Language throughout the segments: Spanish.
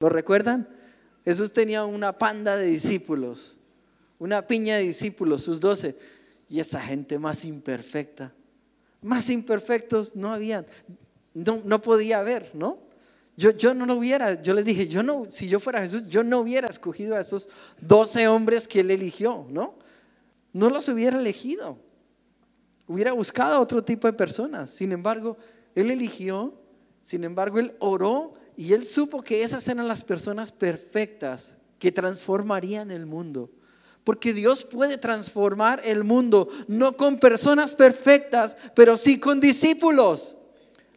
¿Lo recuerdan? Jesús tenía una panda de discípulos, una piña de discípulos, sus doce, y esa gente más imperfecta, más imperfectos no habían, no, no podía haber, ¿no? Yo, yo no lo hubiera, yo les dije, yo no, si yo fuera Jesús, yo no hubiera escogido a esos doce hombres que él eligió, ¿no? No los hubiera elegido. Hubiera buscado a otro tipo de personas. Sin embargo, él eligió, sin embargo, él oró y él supo que esas eran las personas perfectas que transformarían el mundo. Porque Dios puede transformar el mundo, no con personas perfectas, pero sí con discípulos.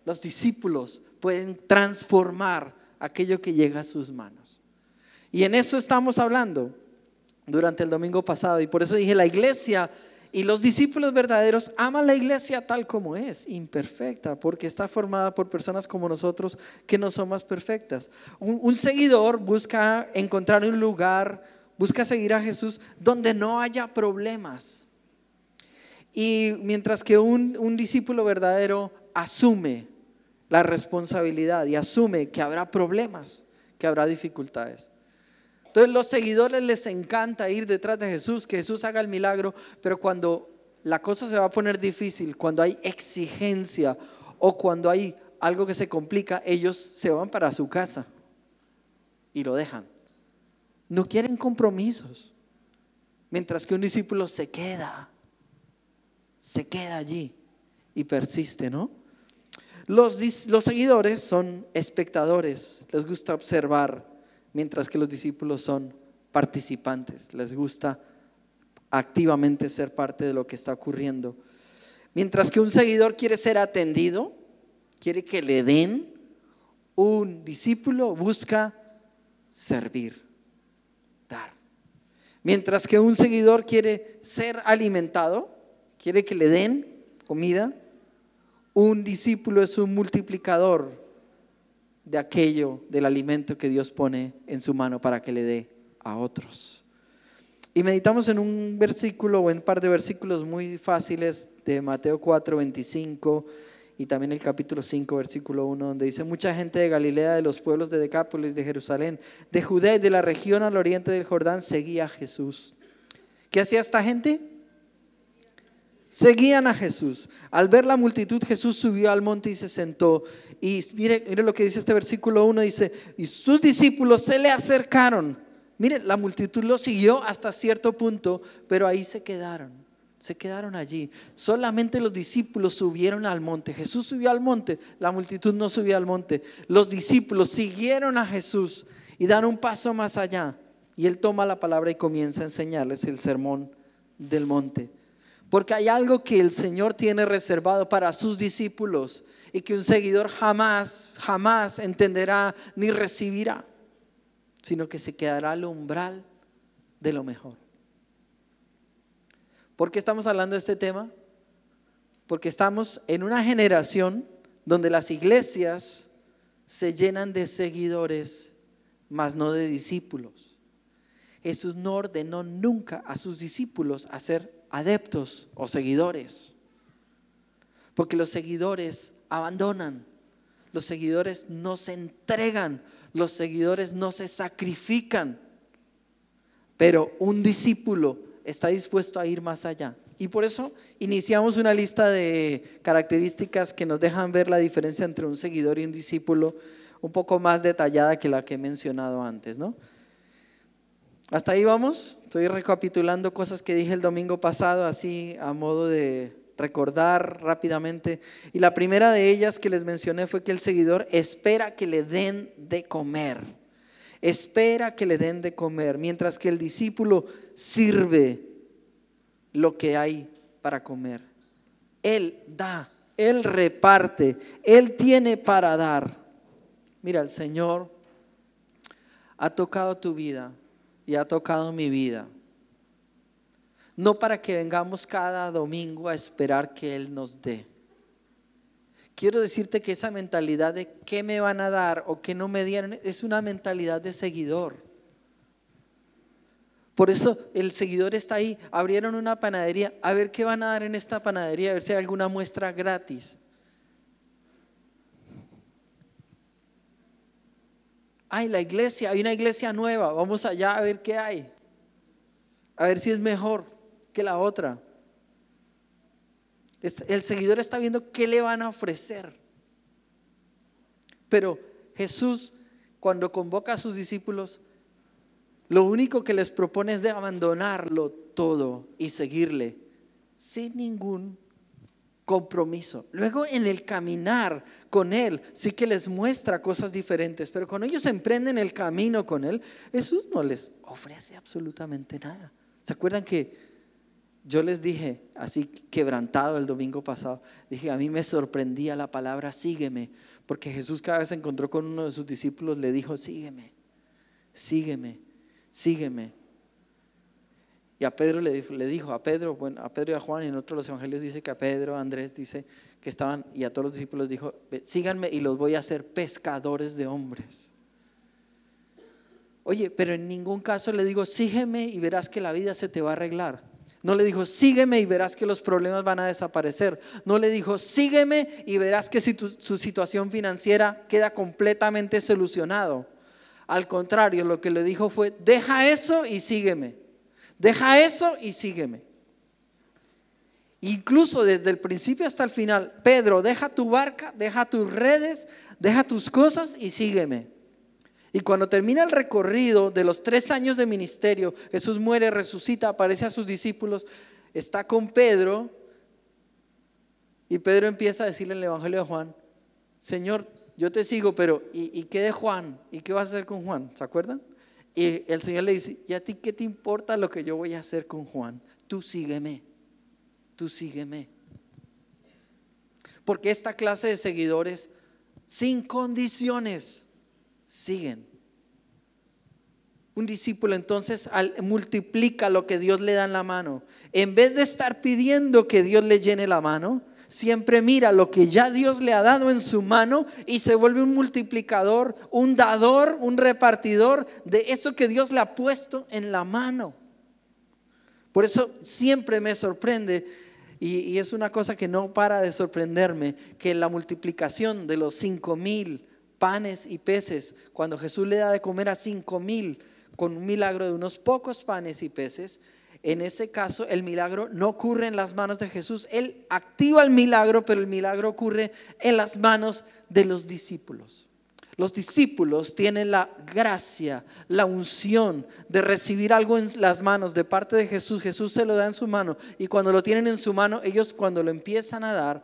Los discípulos pueden transformar aquello que llega a sus manos. Y en eso estamos hablando durante el domingo pasado. Y por eso dije, la iglesia y los discípulos verdaderos aman la iglesia tal como es, imperfecta, porque está formada por personas como nosotros que no somos perfectas. Un, seguidor busca encontrar un lugar, busca seguir a Jesús donde no haya problemas. Y mientras que un, un discípulo verdadero asume la responsabilidad y asume que habrá problemas, que habrá dificultades. Entonces los seguidores les encanta ir detrás de Jesús, que Jesús haga el milagro, pero cuando la cosa se va a poner difícil, cuando hay exigencia o cuando hay algo que se complica, ellos se van para su casa y lo dejan. No quieren compromisos. Mientras que un discípulo se queda, se queda allí y persiste, ¿no? Los, los seguidores son espectadores, les gusta observar, mientras que los discípulos son participantes, les gusta activamente ser parte de lo que está ocurriendo. Mientras que un seguidor quiere ser atendido, quiere que le den, un discípulo busca servir, dar. Mientras que un seguidor quiere ser alimentado, quiere que le den comida, un discípulo es un multiplicador, de aquello, del alimento que Dios pone en su mano para que le dé a otros. Y meditamos en un versículo o en un par de versículos muy fáciles de Mateo 4, 25 y también el capítulo 5, versículo 1, donde dice, mucha gente de Galilea, de los pueblos de Decápolis, de Jerusalén, de Judea y de la región al oriente del Jordán, seguía a Jesús. ¿Qué hacía esta gente? Seguían a Jesús. Al ver la multitud, Jesús subió al monte y se sentó. Y mire, mire lo que dice este versículo 1, dice, y sus discípulos se le acercaron. Mire, la multitud lo siguió hasta cierto punto, pero ahí se quedaron. Se quedaron allí. Solamente los discípulos subieron al monte. Jesús subió al monte, la multitud no subió al monte. Los discípulos siguieron a Jesús y dan un paso más allá. Y él toma la palabra y comienza a enseñarles el sermón del monte. Porque hay algo que el Señor tiene reservado para sus discípulos y que un seguidor jamás, jamás entenderá ni recibirá, sino que se quedará al umbral de lo mejor. ¿Por qué estamos hablando de este tema? Porque estamos en una generación donde las iglesias se llenan de seguidores, mas no de discípulos. Jesús no ordenó nunca a sus discípulos a ser adeptos o seguidores. Porque los seguidores abandonan, los seguidores no se entregan, los seguidores no se sacrifican. Pero un discípulo está dispuesto a ir más allá. Y por eso iniciamos una lista de características que nos dejan ver la diferencia entre un seguidor y un discípulo un poco más detallada que la que he mencionado antes, ¿no? ¿Hasta ahí vamos? Estoy recapitulando cosas que dije el domingo pasado, así a modo de recordar rápidamente. Y la primera de ellas que les mencioné fue que el seguidor espera que le den de comer. Espera que le den de comer, mientras que el discípulo sirve lo que hay para comer. Él da, Él reparte, Él tiene para dar. Mira, el Señor ha tocado tu vida y ha tocado mi vida. No para que vengamos cada domingo a esperar que Él nos dé. Quiero decirte que esa mentalidad de qué me van a dar o qué no me dieron es una mentalidad de seguidor. Por eso el seguidor está ahí. Abrieron una panadería. A ver qué van a dar en esta panadería. A ver si hay alguna muestra gratis. ay, la iglesia, hay una iglesia nueva, vamos allá a ver qué hay, a ver si es mejor que la otra. El seguidor está viendo qué le van a ofrecer. Pero Jesús, cuando convoca a sus discípulos, lo único que les propone es de abandonarlo todo y seguirle sin ningún compromiso. Luego en el caminar con Él sí que les muestra cosas diferentes, pero cuando ellos emprenden el camino con Él, Jesús no les ofrece absolutamente nada. ¿Se acuerdan que yo les dije, así quebrantado el domingo pasado, dije, a mí me sorprendía la palabra sígueme, porque Jesús cada vez se encontró con uno de sus discípulos, le dijo, sígueme, sígueme, sígueme. Y a Pedro le, dijo, a Pedro, bueno, a Pedro y a Juan, y en otros los evangelios dice que a Pedro, a Andrés dice que estaban, y a todos los discípulos dijo, síganme y los voy a hacer pescadores de hombres. Oye, pero en ningún caso le digo, sígueme y verás que la vida se te va a arreglar. No le dijo, sígueme y verás que los problemas van a desaparecer. No le dijo, sígueme y verás que si su situación financiera queda completamente solucionado. Al contrario, lo que le dijo fue, deja eso y sígueme. Deja eso y sígueme. Incluso desde el principio hasta el final, Pedro, deja tu barca, deja tus redes, deja tus cosas y sígueme. Y cuando termina el recorrido de los tres años de ministerio, Jesús muere, resucita, aparece a sus discípulos, está con Pedro y Pedro empieza a decirle en el Evangelio de Juan, Señor, yo te sigo, pero ¿y, ¿y, qué de Juan? ¿Y qué vas a hacer con Juan? ¿Se acuerdan? Y el Señor le dice, ¿y a ti qué te importa lo que yo voy a hacer con Juan? Tú sígueme, tú sígueme. Porque esta clase de seguidores, sin condiciones, siguen. Un discípulo entonces multiplica lo que Dios le da en la mano. En vez de estar pidiendo que Dios le llene la mano, siempre mira lo que ya Dios le ha dado en su mano y se vuelve un multiplicador, un dador, un repartidor de eso que Dios le ha puesto en la mano. Por eso siempre me sorprende y, es una cosa que no para de sorprenderme que la multiplicación de los cinco mil panes y peces, cuando Jesús le da de comer a cinco mil con un milagro de unos pocos panes y peces, en ese caso el milagro no ocurre en las manos de Jesús. Él activa el milagro, pero el milagro ocurre en las manos de los discípulos. Los discípulos tienen la gracia, la unción de recibir algo en las manos de parte de Jesús. Jesús se lo da en su mano y cuando lo tienen en su mano, ellos cuando lo empiezan a dar,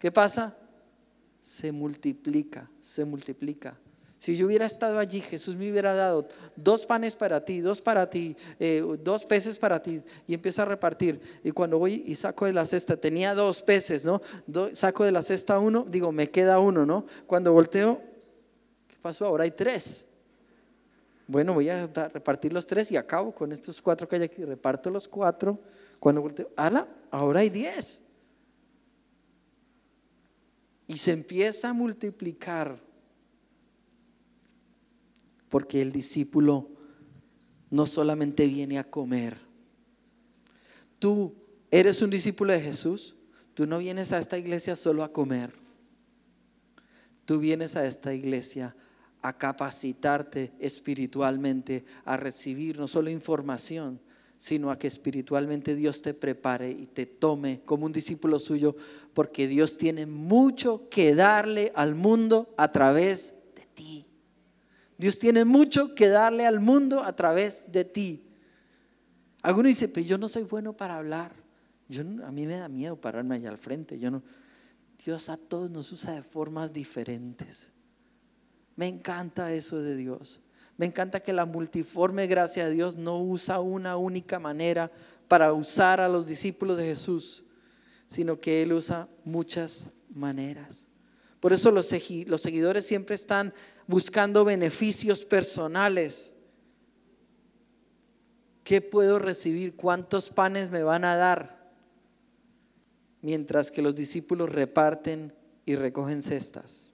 ¿qué pasa? Se multiplica, se multiplica. Si yo hubiera estado allí, Jesús me hubiera dado dos panes para ti, dos para ti, eh, dos peces para ti, y empiezo a repartir. Y cuando voy y saco de la cesta, tenía dos peces, ¿no? saco de la cesta uno, digo, me queda uno, ¿no? Cuando volteo, ¿qué pasó? Ahora hay tres. Bueno, voy a repartir los tres y acabo con estos cuatro que hay aquí. Reparto los cuatro. Cuando volteo, ¡ala! Ahora hay diez y se empieza a multiplicar porque el discípulo no solamente viene a comer. Tú eres un discípulo de Jesús, tú no vienes a esta iglesia solo a comer. Tú vienes a esta iglesia a capacitarte espiritualmente, a recibir no solo información, sino a que espiritualmente Dios te prepare y te tome como un discípulo suyo, porque Dios tiene mucho que darle al mundo a través de ti. Dios tiene mucho que darle al mundo a través de ti. Alguno dice, pero yo no soy bueno para hablar. Yo, a mí me da miedo pararme allá al frente. Yo no, Dios a todos nos usa de formas diferentes. Me encanta eso de Dios. Me encanta que la multiforme gracia de Dios no usa una única manera para usar a los discípulos de Jesús, sino que Él usa muchas maneras. Por eso los, seguidores siempre están buscando beneficios personales. ¿Qué puedo recibir? ¿Cuántos panes me van a dar? Mientras que los discípulos reparten y recogen cestas.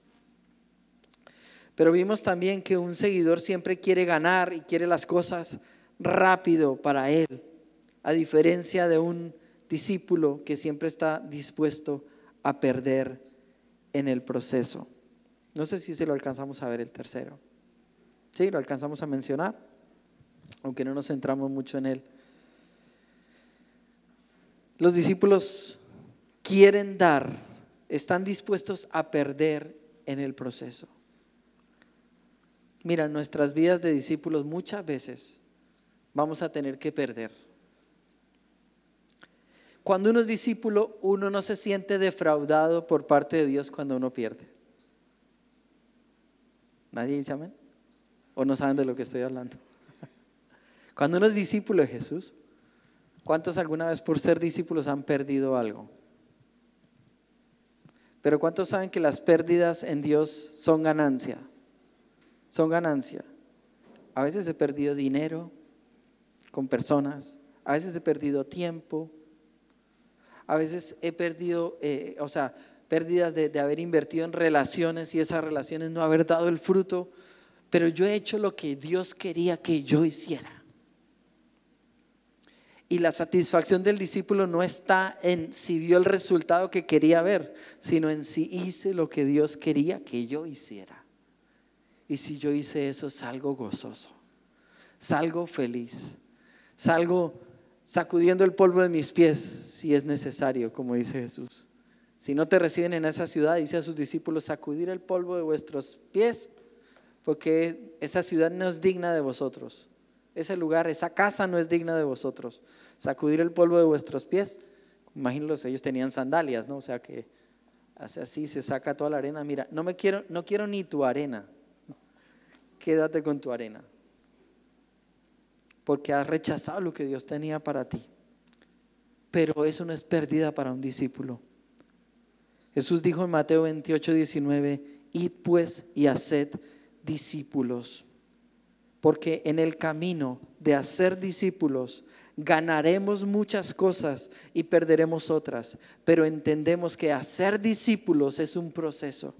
Pero vimos también que un seguidor siempre quiere ganar y quiere las cosas rápido para él, a diferencia de un discípulo que siempre está dispuesto a perder en el proceso. No sé si se lo alcanzamos a ver el tercero. Sí, lo alcanzamos a mencionar, aunque no nos centramos mucho en él. Los discípulos quieren dar, están dispuestos a perder en el proceso. Mira, nuestras vidas de discípulos muchas veces vamos a tener que perder. Cuando uno es discípulo, uno no se siente defraudado por parte de Dios cuando uno pierde. ¿Nadie dice amén? ¿O no saben de lo que estoy hablando? Cuando uno es discípulo de Jesús, ¿cuántos alguna vez por ser discípulos han perdido algo? Pero ¿cuántos saben que las pérdidas en Dios son ganancia? Son ganancia. A veces he perdido dinero con personas, a veces he perdido tiempo, a veces he perdido, eh, o sea, pérdidas de, de haber invertido en relaciones y esas relaciones no haber dado el fruto pero yo he hecho lo que Dios quería que yo hiciera. Y la satisfacción del discípulo no está en si vio el resultado que quería ver, sino en si hice lo que Dios quería que yo hiciera. Y si yo hice eso, salgo gozoso, salgo feliz, salgo sacudiendo el polvo de mis pies si es necesario, como dice Jesús. Si no te reciben en esa ciudad, dice a sus discípulos, sacudir el polvo de vuestros pies porque esa ciudad no es digna de vosotros. Ese lugar, esa casa no es digna de vosotros. Sacudir el polvo de vuestros pies. Imagínenlos, ellos tenían sandalias, ¿no? O sea que así, se saca toda la arena. Mira, no me quiero, no quiero ni tu arena. Quédate con tu arena. Porque has rechazado lo que Dios tenía para ti. Pero eso no es pérdida para un discípulo. Jesús dijo en Mateo 28, 19, id pues y haced discípulos. Porque en el camino de hacer discípulos ganaremos muchas cosas y perderemos otras, pero entendemos que hacer discípulos es un proceso.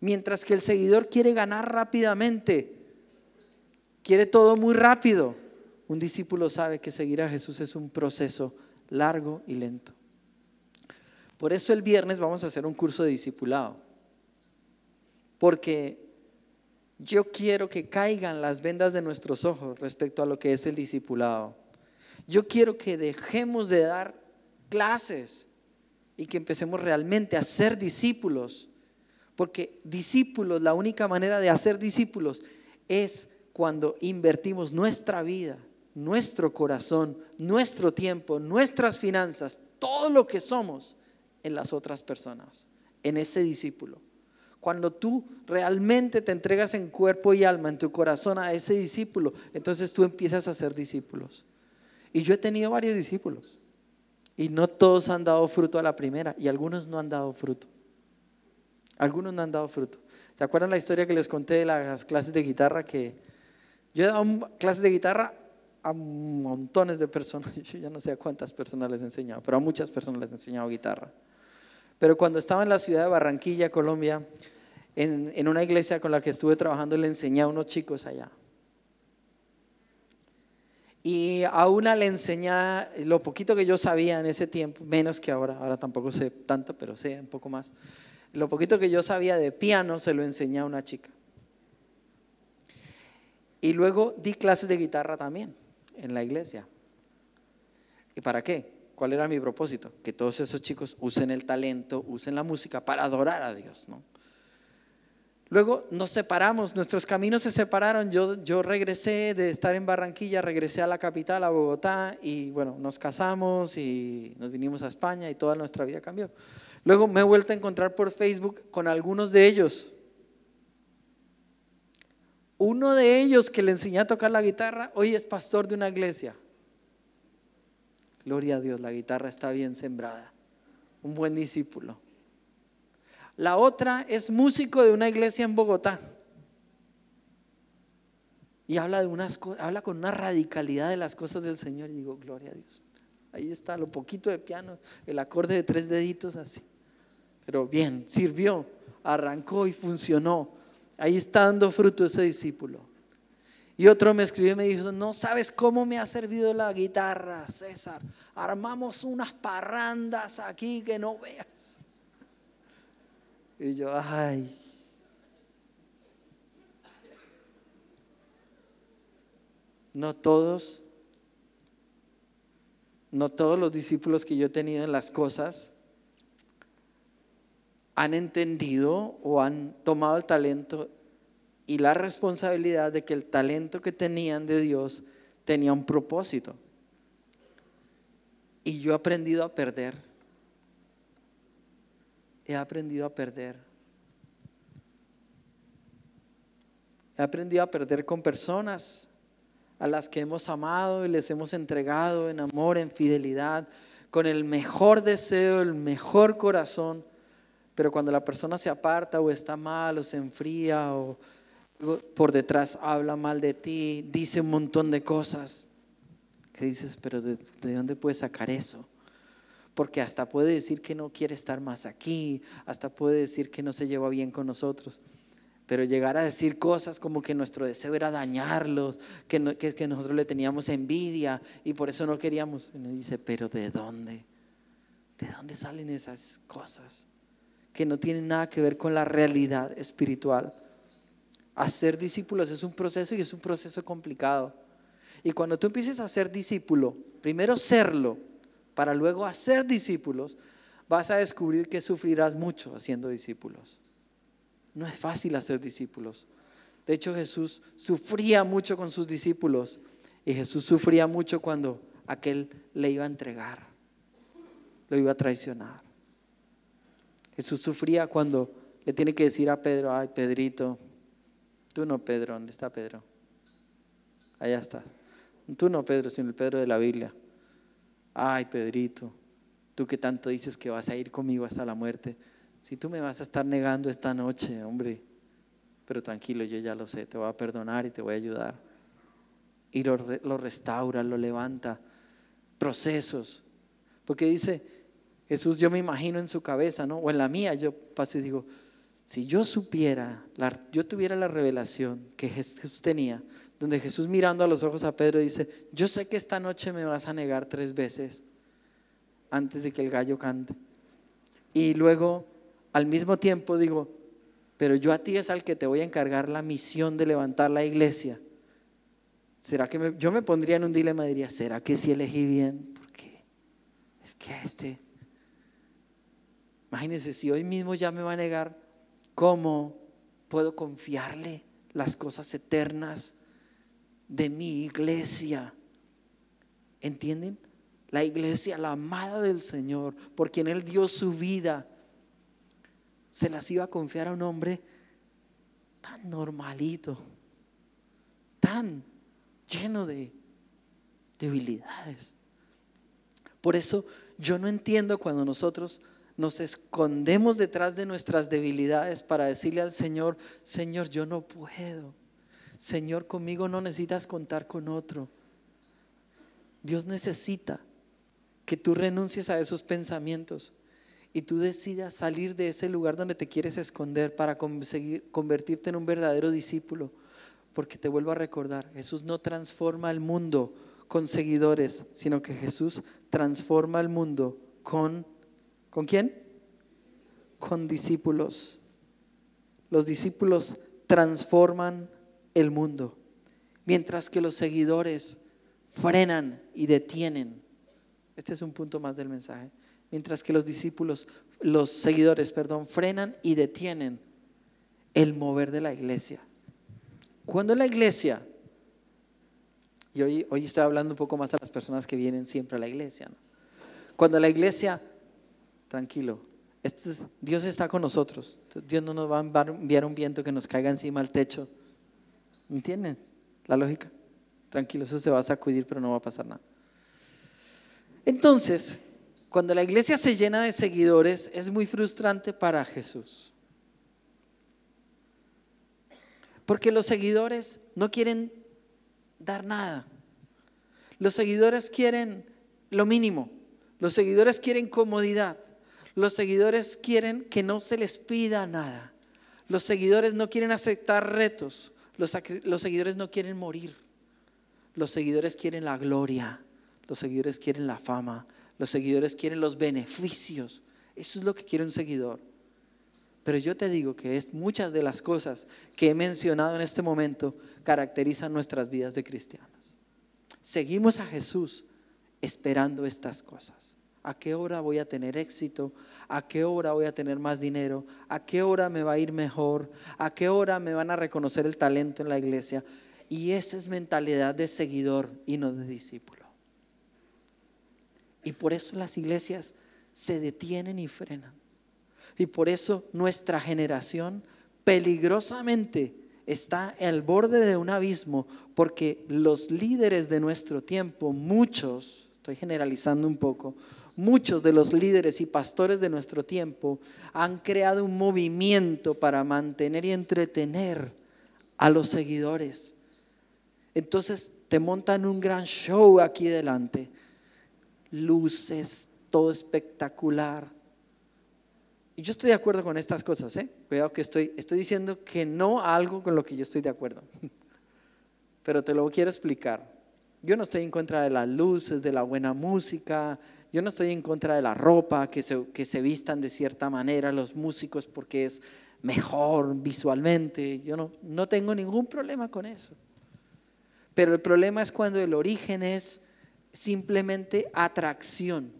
Mientras que el seguidor quiere ganar rápidamente, quiere todo muy rápido, un discípulo sabe que seguir a Jesús es un proceso largo y lento. Por eso el viernes vamos a hacer un curso de discipulado. Porque yo quiero que caigan las vendas de nuestros ojos respecto a lo que es el discipulado. Yo quiero que dejemos de dar clases y que empecemos realmente a ser discípulos. Porque discípulos, la única manera de hacer discípulos es cuando invertimos nuestra vida, nuestro corazón, nuestro tiempo, nuestras finanzas, todo lo que somos en las otras personas, en ese discípulo. Cuando tú realmente te entregas en cuerpo y alma, en tu corazón a ese discípulo, entonces tú empiezas a ser discípulos. Y yo he tenido varios discípulos. Y no todos han dado fruto a la primera. Y algunos no han dado fruto. Algunos no han dado fruto. ¿Se acuerdan la historia que les conté de las clases de guitarra? Que yo he dado clases de guitarra a montones de personas. Yo ya no sé a cuántas personas les he enseñado, pero a muchas personas les he enseñado guitarra. Pero cuando estaba en la ciudad de Barranquilla, Colombia, en, una iglesia con la que estuve trabajando, le enseñé a unos chicos allá. Y a una le enseñé lo poquito que yo sabía en ese tiempo, menos que ahora, ahora tampoco sé tanto, pero sé un poco más. Lo poquito que yo sabía de piano se lo enseñé a una chica. Y luego di clases de guitarra también en la iglesia. ¿Y para qué? ¿Cuál era mi propósito? Que todos esos chicos usen el talento, usen la música para adorar a Dios, ¿no? Luego nos separamos, nuestros caminos se separaron. Yo, yo regresé de estar en Barranquilla, regresé a la capital, a Bogotá, y bueno, nos casamos y nos vinimos a España y toda nuestra vida cambió. Luego me he vuelto a encontrar por Facebook con algunos de ellos. Uno de ellos que le enseñé a tocar la guitarra, hoy es pastor de una iglesia. Gloria a Dios, la guitarra está bien sembrada. Un buen discípulo. La otra es músico de una iglesia en Bogotá. Y habla, de unas, habla con una radicalidad de las cosas del Señor. Y digo, gloria a Dios. Ahí está lo poquito de piano, el acorde de tres deditos así. Pero bien, sirvió, arrancó y funcionó. Ahí está dando fruto ese discípulo. Y otro me escribió y me dijo, no sabes cómo me ha servido la guitarra, César. Armamos unas parrandas aquí que no veas. Y yo, ay. no todos, no todos los discípulos que yo he tenido en las cosas han entendido o han tomado el talento y la responsabilidad de que el talento que tenían de Dios tenía un propósito. Y yo he aprendido a perder. He aprendido a perder. He aprendido a perder con personas a las que hemos amado y les hemos entregado en amor, en fidelidad, con el mejor deseo, el mejor corazón pero cuando la persona se aparta o está mal o se enfría o por detrás habla mal de ti, dice un montón de cosas, que dices, pero ¿de, dónde puedes sacar eso? Porque hasta puede decir que no quiere estar más aquí, hasta puede decir que no se lleva bien con nosotros. Pero llegar a decir cosas como que nuestro deseo era dañarlos, que, que, que nosotros le teníamos envidia y por eso no queríamos. Y uno dice, pero ¿de dónde? ¿De dónde salen esas cosas? que no tienen nada que ver con la realidad espiritual. Hacer discípulos es un proceso y es un proceso complicado. Y cuando tú empieces a ser discípulo, primero serlo, para luego hacer discípulos, vas a descubrir que sufrirás mucho haciendo discípulos. No es fácil hacer discípulos. De hecho, Jesús sufría mucho con sus discípulos y Jesús sufría mucho cuando aquel le iba a entregar, lo iba a traicionar. Jesús sufría cuando le tiene que decir a Pedro, ay Pedrito, tú no Pedro, ¿dónde está Pedro? Allá estás. Tú no Pedro, sino el Pedro de la Biblia. Ay Pedrito, tú que tanto dices que vas a ir conmigo hasta la muerte, si tú me vas a estar negando esta noche, hombre, pero tranquilo, yo ya lo sé, te voy a perdonar y te voy a ayudar. Y lo, lo restaura, lo levanta. Procesos. Porque dice, Jesús yo me imagino en su cabeza, ¿no? O en la mía, yo paso y digo, si yo supiera, yo tuviera la revelación que Jesús tenía, donde Jesús mirando a los ojos a Pedro dice, yo sé que esta noche me vas a negar tres veces antes de que el gallo cante. Y luego, al mismo tiempo digo, pero yo a ti es al que te voy a encargar la misión de levantar la iglesia. ¿Será que yo me pondría en un dilema diría, ¿será que si elegí bien? Porque es que a este Imagínense, si hoy mismo ya me va a negar, ¿cómo puedo confiarle las cosas eternas de mi iglesia? ¿Entienden? La iglesia, la amada del Señor, por quien Él dio su vida, se las iba a confiar a un hombre tan normalito, tan lleno de debilidades. Por eso yo no entiendo cuando nosotros nos escondemos detrás de nuestras debilidades para decirle al Señor, Señor, yo no puedo. Señor, conmigo no necesitas contar con otro. Dios necesita que tú renuncies a esos pensamientos y tú decidas salir de ese lugar donde te quieres esconder para conseguir, convertirte en un verdadero discípulo. Porque te vuelvo a recordar, Jesús no transforma el mundo con seguidores, sino que Jesús transforma el mundo con ¿Con quién? Con discípulos. Los discípulos transforman el mundo, mientras que los seguidores frenan y detienen. Este es un punto más del mensaje. Mientras que los discípulos, los seguidores, perdón, frenan y detienen el mover de la iglesia. Cuando la iglesia, y hoy, hoy estoy hablando un poco más a las personas que vienen siempre a la iglesia, cuando la iglesia tranquilo. Este Dios está con nosotros. Dios no nos va a enviar un viento que nos caiga encima al techo. ¿Entienden la lógica? Tranquilo, eso se va a sacudir, pero no va a pasar nada. Entonces, cuando la iglesia se llena de seguidores, es muy frustrante para Jesús. Porque los seguidores no quieren dar nada. Los seguidores quieren lo mínimo. Los seguidores quieren comodidad. Los seguidores quieren que no se les pida nada. Los seguidores no quieren aceptar retos. Los, seguidores no quieren morir. Los seguidores quieren la gloria. Los seguidores quieren la fama. Los seguidores quieren los beneficios. Eso es lo que quiere un seguidor. Pero yo te digo que es muchas de las cosas que he mencionado en este momento caracterizan nuestras vidas de cristianos. seguimos a Jesús esperando estas cosas. ¿A qué hora voy a tener éxito? ¿A qué hora voy a tener más dinero? ¿A qué hora me va a ir mejor? ¿A qué hora me van a reconocer el talento en la iglesia? Y esa es mentalidad de seguidor y no de discípulo. Y por eso las iglesias se detienen y frenan. Y por eso nuestra generación peligrosamente está al borde de un abismo, porque los líderes de nuestro tiempo, muchos, estoy generalizando un poco, muchos de los líderes y pastores de nuestro tiempo han creado un movimiento para mantener y entretener a los seguidores. Entonces te montan un gran show aquí delante, luces, todo espectacular. Y yo estoy de acuerdo con estas cosas, ¿eh? Cuidado que estoy, estoy diciendo que no algo con lo que yo estoy de acuerdo. Pero te lo quiero explicar. Yo no estoy en contra de las luces, de la buena música, yo no estoy en contra de la ropa, que se, que se vistan de cierta manera los músicos porque es mejor visualmente. Yo no, no tengo ningún problema con eso. Pero el problema es cuando el origen es simplemente atracción.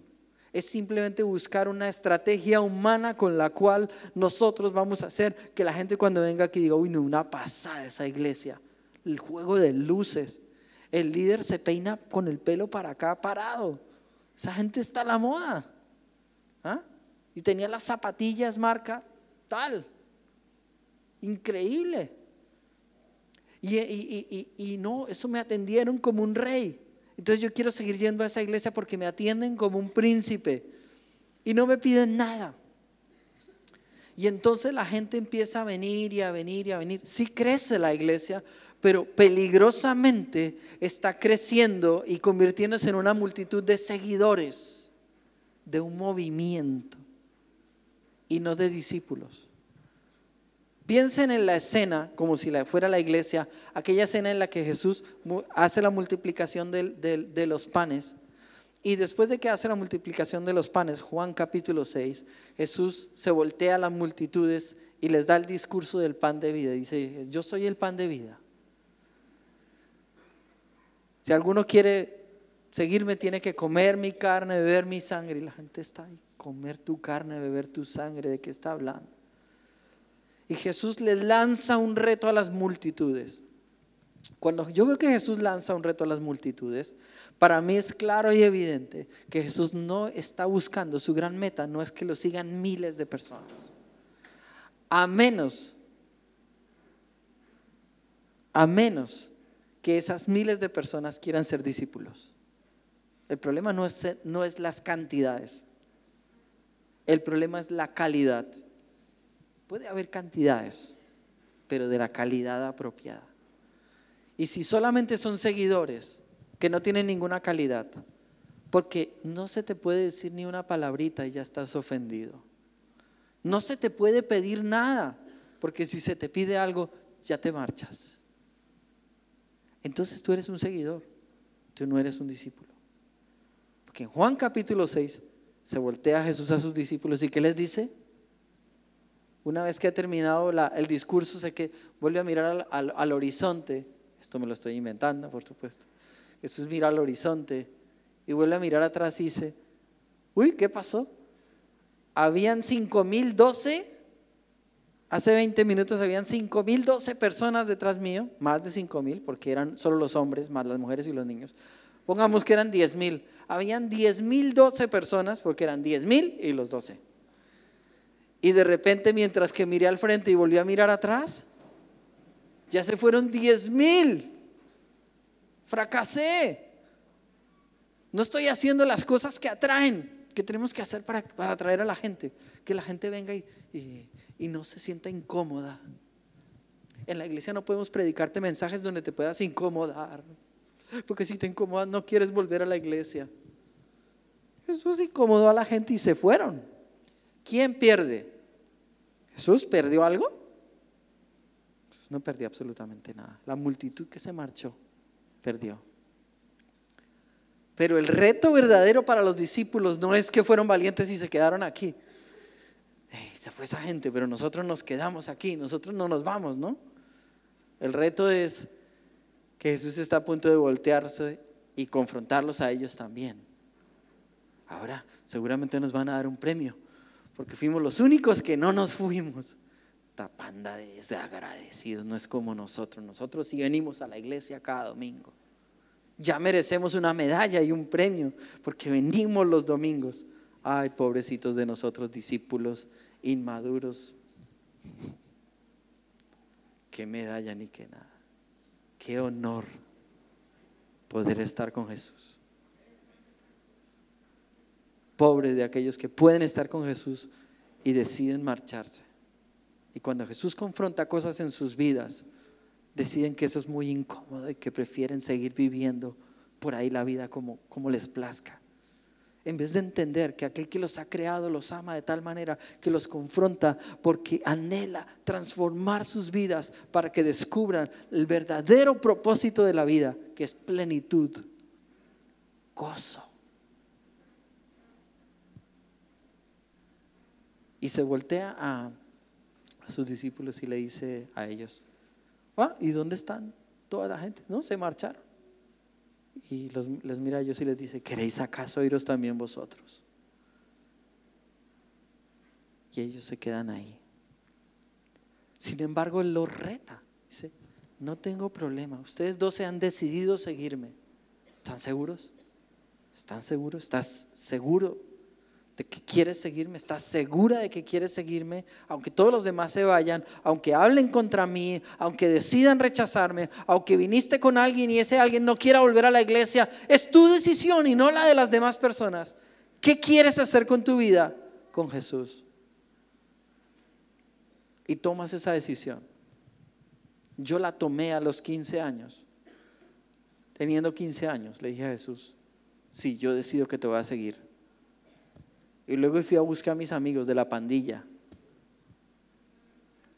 Es simplemente buscar una estrategia humana con la cual nosotros vamos a hacer que la gente cuando venga aquí diga, uy, no, una pasada esa iglesia. El juego de luces. El líder se peina con el pelo para acá parado. Esa gente está a la moda. ¿Ah? Y tenía las zapatillas marca tal. Increíble. Y, y, no, eso me atendieron como un rey. Entonces yo quiero seguir yendo a esa iglesia porque me atienden como un príncipe. Y no me piden nada. Y entonces la gente empieza a venir y a venir y a venir. Sí crece la iglesia, pero peligrosamente está creciendo y convirtiéndose en una multitud de seguidores de un movimiento y no de discípulos. Piensen en la escena como si fuera la iglesia, aquella escena en la que Jesús hace la multiplicación de, los panes. Y después de que hace la multiplicación de los panes, Juan capítulo 6, Jesús se voltea a las multitudes y les da el discurso del pan de vida. Dice, yo soy el pan de vida. Si alguno quiere seguirme, tiene que comer mi carne, beber mi sangre. Y la gente está ahí, comer tu carne, beber tu sangre. ¿De qué está hablando? Y Jesús le lanza un reto a las multitudes. Cuando yo veo que Jesús lanza un reto a las multitudes, para mí es claro y evidente que Jesús no está buscando, su gran meta no es que lo sigan miles de personas. A menos, a menos que esas miles de personas quieran ser discípulos. El problema no es, no es las cantidades, el problema es la calidad. Puede haber cantidades, pero de la calidad apropiada. Y si solamente son seguidores que no tienen ninguna calidad, porque no se te puede decir ni una palabrita y ya estás ofendido. No se te puede pedir nada, porque si se te pide algo, ya te marchas entonces tú eres un seguidor, tú no eres un discípulo. Porque en Juan capítulo 6 se voltea Jesús a sus discípulos y ¿qué les dice? Una vez que ha terminado el discurso, sé que vuelve a mirar al, horizonte, esto me lo estoy inventando, por supuesto. Jesús mira al horizonte y vuelve a mirar atrás y dice, uy, ¿qué pasó? Habían cinco mil doce Hace 20 minutos habían 5.012 personas detrás mío, más de 5.000, porque eran solo los hombres, más las mujeres y los niños. Pongamos que eran 10.000. Habían 10.012 personas, porque eran 10.000 y los 12. Y de repente, mientras que miré al frente y volví a mirar atrás, ya se fueron 10.000. Fracasé. No estoy haciendo las cosas que atraen, que tenemos que hacer para, atraer a la gente. Que la gente venga y y no se sienta incómoda. En la iglesia no podemos predicarte mensajes donde te puedas incomodar. Porque si te incomodas no quieres volver a la iglesia. Jesús incomodó a la gente y se fueron. ¿Quién pierde? ¿Jesús perdió algo? Jesús no perdió absolutamente nada. La multitud que se marchó perdió. Pero el reto verdadero para los discípulos no es que fueron valientes y se quedaron aquí se fue esa gente, pero nosotros nos quedamos aquí, nosotros no nos vamos, ¿no? El reto es que Jesús está a punto de voltearse y confrontarlos a ellos también. Ahora, seguramente nos van a dar un premio, porque fuimos los únicos que no nos fuimos. Esta panda de desagradecidos no es como nosotros. Nosotros sí venimos a la iglesia cada domingo. Ya merecemos una medalla y un premio, porque venimos los domingos. Ay, pobrecitos de nosotros, discípulos inmaduros. Qué medalla ni qué nada. Qué honor poder estar con Jesús. Pobres de aquellos que pueden estar con Jesús y deciden marcharse. Y cuando Jesús confronta cosas en sus vidas, deciden que eso es muy incómodo y que prefieren seguir viviendo por ahí la vida como, como les plazca en vez de entender que aquel que los ha creado los ama de tal manera que los confronta porque anhela transformar sus vidas para que descubran el verdadero propósito de la vida, que es plenitud, gozo. Y se voltea a, sus discípulos y le dice a ellos, ah, ¿y dónde están toda la gente? No, se marcharon y les mira a ellos y les dice, ¿queréis acaso iros también vosotros? Y ellos se quedan ahí. Sin embargo, él los reta. Dice, no tengo problema. Ustedes dos se han decidido seguirme. ¿Están seguros? ¿Están seguros? ¿Estás seguro de que quieres seguirme, estás segura de que quieres seguirme, aunque todos los demás se vayan, aunque hablen contra mí, aunque decidan rechazarme, aunque viniste con alguien y ese alguien no quiera volver a la iglesia, es tu decisión y no la de las demás personas. ¿Qué quieres hacer con tu vida? Con Jesús. Y tomas esa decisión. Yo la tomé a los 15 años. Teniendo 15 años, le dije a Jesús, sí, yo decido que te voy a seguir y luego fui a buscar a mis amigos de la pandilla,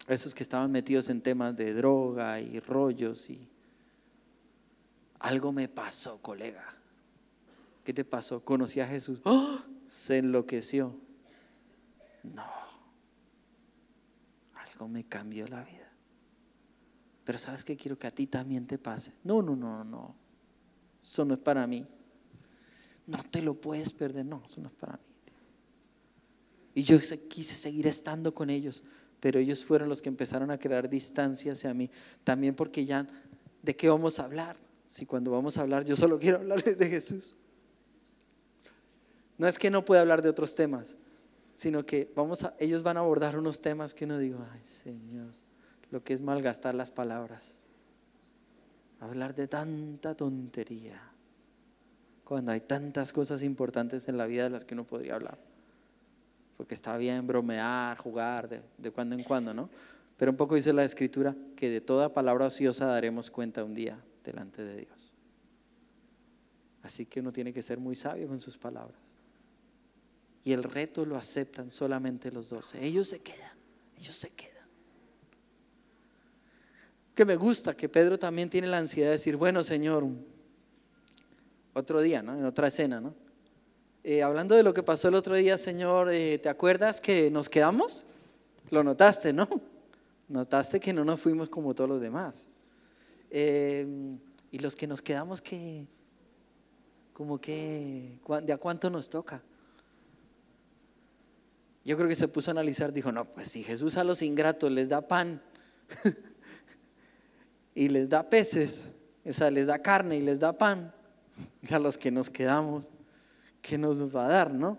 esos que estaban metidos en temas de droga y rollos y algo me pasó, colega. ¿Qué te pasó? Conocí a Jesús. ¡Oh! Se enloqueció. No. Algo me cambió la vida. Pero ¿sabes qué quiero que a ti también te pase? No, no, no, no. Eso no es para mí. No te lo puedes perder. No, eso no es para mí. Y yo quise seguir estando con ellos, pero ellos fueron los que empezaron a crear distancia hacia mí. También porque ya, ¿de qué vamos a hablar? Si cuando vamos a hablar, yo solo quiero hablarles de Jesús. No es que no pueda hablar de otros temas, sino que vamos a, ellos van a abordar unos temas que no digo, ay Señor, lo que es malgastar las palabras. Hablar de tanta tontería, cuando hay tantas cosas importantes en la vida de las que uno podría hablar porque está bien bromear, jugar de, de cuando en cuando, ¿no? Pero un poco dice la escritura que de toda palabra ociosa daremos cuenta un día delante de Dios. Así que uno tiene que ser muy sabio con sus palabras. Y el reto lo aceptan solamente los doce. Ellos se quedan, ellos se quedan. Que me gusta que Pedro también tiene la ansiedad de decir, bueno Señor, otro día, ¿no? En otra escena, ¿no? Eh, hablando de lo que pasó el otro día, Señor, eh, ¿te acuerdas que nos quedamos? Lo notaste, ¿no? Notaste que no nos fuimos como todos los demás. Eh, y los que nos quedamos, que, como que, ¿de a cuánto nos toca? Yo creo que se puso a analizar, dijo, no, pues si Jesús a los ingratos les da pan y les da peces, o sea, les da carne y les da pan, a los que nos quedamos, ¿qué nos va a dar, no?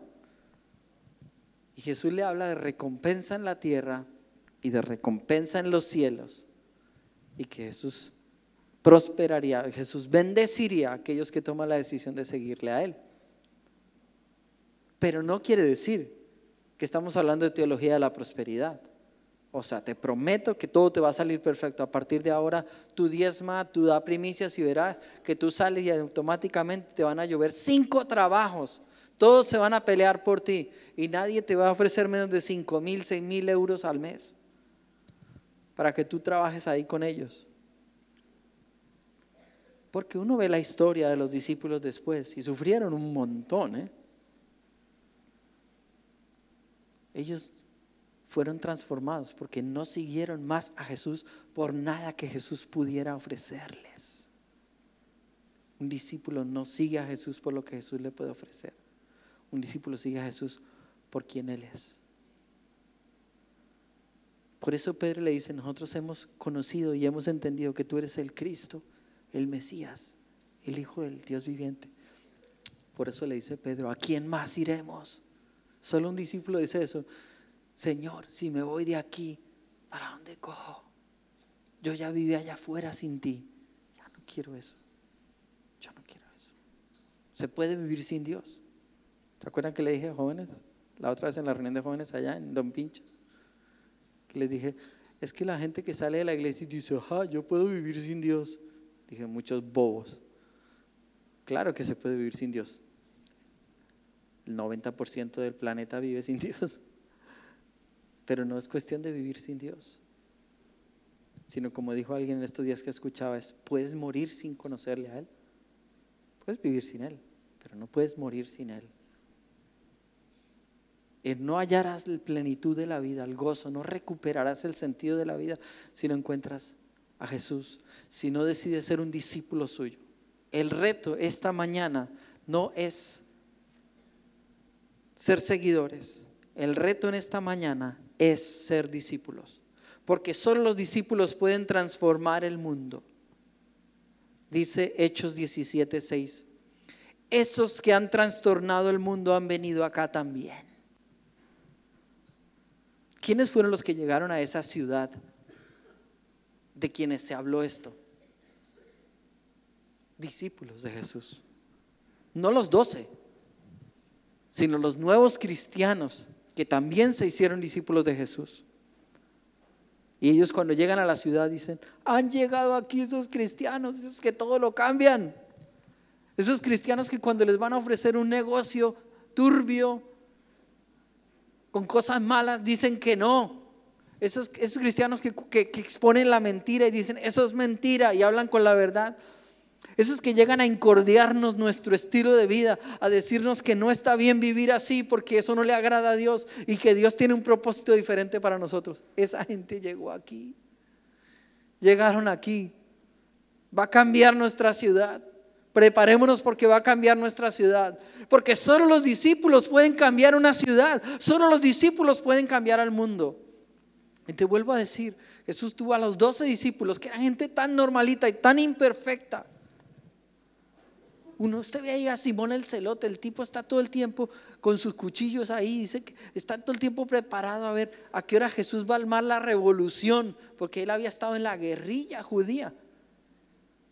Y Jesús le habla de recompensa en la tierra y de recompensa en los cielos. Y que Jesús prosperaría, Jesús bendeciría a aquellos que toman la decisión de seguirle a Él. Pero no quiere decir que estamos hablando de teología de la prosperidad. O sea, te prometo que todo te va a salir perfecto. A partir de ahora, tú diezma, tú da primicias y verás que tú sales y automáticamente te van a llover cinco trabajos. Todos se van a pelear por ti y nadie te va a ofrecer menos de cinco mil, seis mil euros al mes para que tú trabajes ahí con ellos. Porque uno ve la historia de los discípulos después y sufrieron un montón. ¿eh? Ellos fueron transformados porque no siguieron más a Jesús por nada que Jesús pudiera ofrecerles. Un discípulo no sigue a Jesús por lo que Jesús le puede ofrecer. Un discípulo sigue a Jesús por quien Él es. Por eso Pedro le dice, nosotros hemos conocido y hemos entendido que tú eres el Cristo, el Mesías, el Hijo del Dios viviente. Por eso le dice Pedro, ¿a quién más iremos? Solo un discípulo dice eso. Señor, si me voy de aquí, ¿para dónde cojo? Yo ya viví allá afuera sin ti. Ya no quiero eso. Yo no quiero eso. ¿Se puede vivir sin Dios? ¿Se acuerdan que le dije a jóvenes? La otra vez en la reunión de jóvenes allá en Don Pincho. Que les dije, es que la gente que sale de la iglesia y dice, ajá, yo puedo vivir sin Dios. Dije, muchos bobos. Claro que se puede vivir sin Dios. El 90% del planeta vive sin Dios. Pero no es cuestión de vivir sin Dios. Sino como dijo alguien en estos días que escuchaba, es, puedes morir sin conocerle a Él. Puedes vivir sin Él, pero no puedes morir sin Él. No hallarás la plenitud de la vida, el gozo, no recuperarás el sentido de la vida si no encuentras a Jesús, si no decides ser un discípulo suyo. El reto esta mañana no es ser seguidores. El reto en esta mañana es ser discípulos. Porque solo los discípulos pueden transformar el mundo. Dice Hechos 17:6. Esos que han trastornado el mundo han venido acá también. ¿Quiénes fueron los que llegaron a esa ciudad de quienes se habló esto? Discípulos de Jesús. No los doce, sino los nuevos cristianos que también se hicieron discípulos de Jesús. Y ellos cuando llegan a la ciudad dicen, han llegado aquí esos cristianos, esos que todo lo cambian. Esos cristianos que cuando les van a ofrecer un negocio turbio, con cosas malas, dicen que no. Esos, esos cristianos que, que exponen la mentira y dicen, eso es mentira y hablan con la verdad. Esos que llegan a incordiarnos nuestro estilo de vida, a decirnos que no está bien vivir así porque eso no le agrada a Dios y que Dios tiene un propósito diferente para nosotros. Esa gente llegó aquí. Llegaron aquí. Va a cambiar nuestra ciudad. Preparémonos porque va a cambiar nuestra ciudad. Porque solo los discípulos pueden cambiar una ciudad. Solo los discípulos pueden cambiar al mundo. Y te vuelvo a decir, Jesús tuvo a los doce discípulos, que eran gente tan normalita y tan imperfecta. Uno, usted ve ahí a Simón el celote, el tipo está todo el tiempo con sus cuchillos ahí, dice que está todo el tiempo preparado a ver a qué hora Jesús va a armar la revolución, porque él había estado en la guerrilla judía.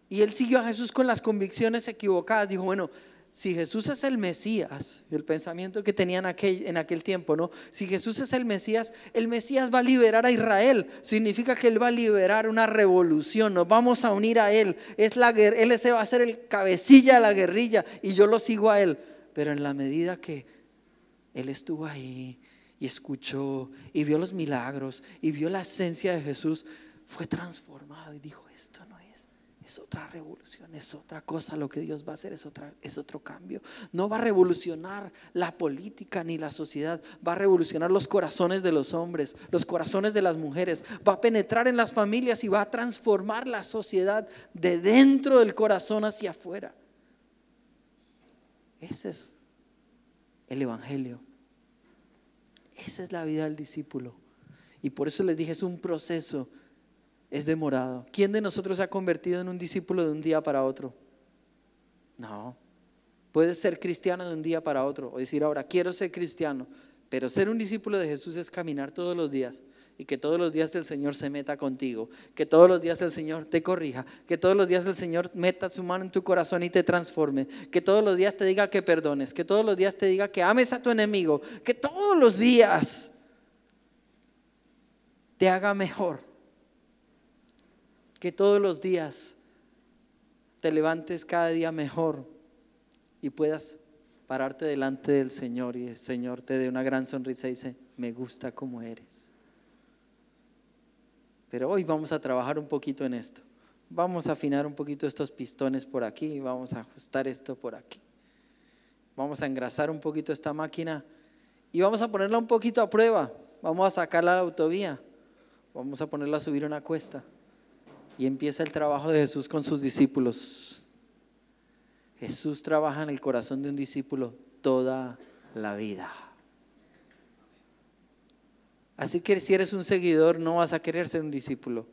Y él siguió a Jesús con las convicciones equivocadas. Dijo, bueno, si Jesús es el Mesías, el pensamiento que tenían en aquel tiempo, ¿no? Si Jesús es el Mesías, el Mesías va a liberar a Israel. Significa que Él va a liberar una revolución. Nos vamos a unir a Él. Es la, él ese va a ser el cabecilla de la guerrilla y yo lo sigo a Él. Pero en la medida que Él estuvo ahí y escuchó y vio los milagros y vio la esencia de Jesús, fue transformado y dijo, esto no es otra revolución, es otra cosa. Lo que Dios va a hacer es, otra, es otro cambio. No va a revolucionar la política ni la sociedad, va a revolucionar los corazones de los hombres, los corazones de las mujeres, va a penetrar en las familias y va a transformar la sociedad de dentro del corazón hacia afuera. Ese es el Evangelio. Esa es la vida del discípulo. Y por eso les dije, es un proceso es demorado. ¿Quién de nosotros se ha convertido en un discípulo de un día para otro? No. Puedes ser cristiano de un día para otro o decir ahora quiero ser cristiano, pero ser un discípulo de Jesús es caminar todos los días y que todos los días el Señor se meta contigo, que todos los días el Señor te corrija, que todos los días el Señor meta su mano en tu corazón y te transforme, que todos los días te diga que perdones, que todos los días te diga que ames a tu enemigo, que todos los días te haga mejor que todos los días te levantes cada día mejor y puedas pararte delante del Señor y el Señor te dé una gran sonrisa y dice, me gusta como eres. Pero hoy vamos a trabajar un poquito en esto. Vamos a afinar un poquito estos pistones por aquí, vamos a ajustar esto por aquí. Vamos a engrasar un poquito esta máquina y vamos a ponerla un poquito a prueba. Vamos a sacarla a la autovía. Vamos a ponerla a subir una cuesta y empieza el trabajo de Jesús con sus discípulos. Jesús trabaja en el corazón de un discípulo toda la vida. Así que si eres un seguidor, no vas a querer ser un discípulo.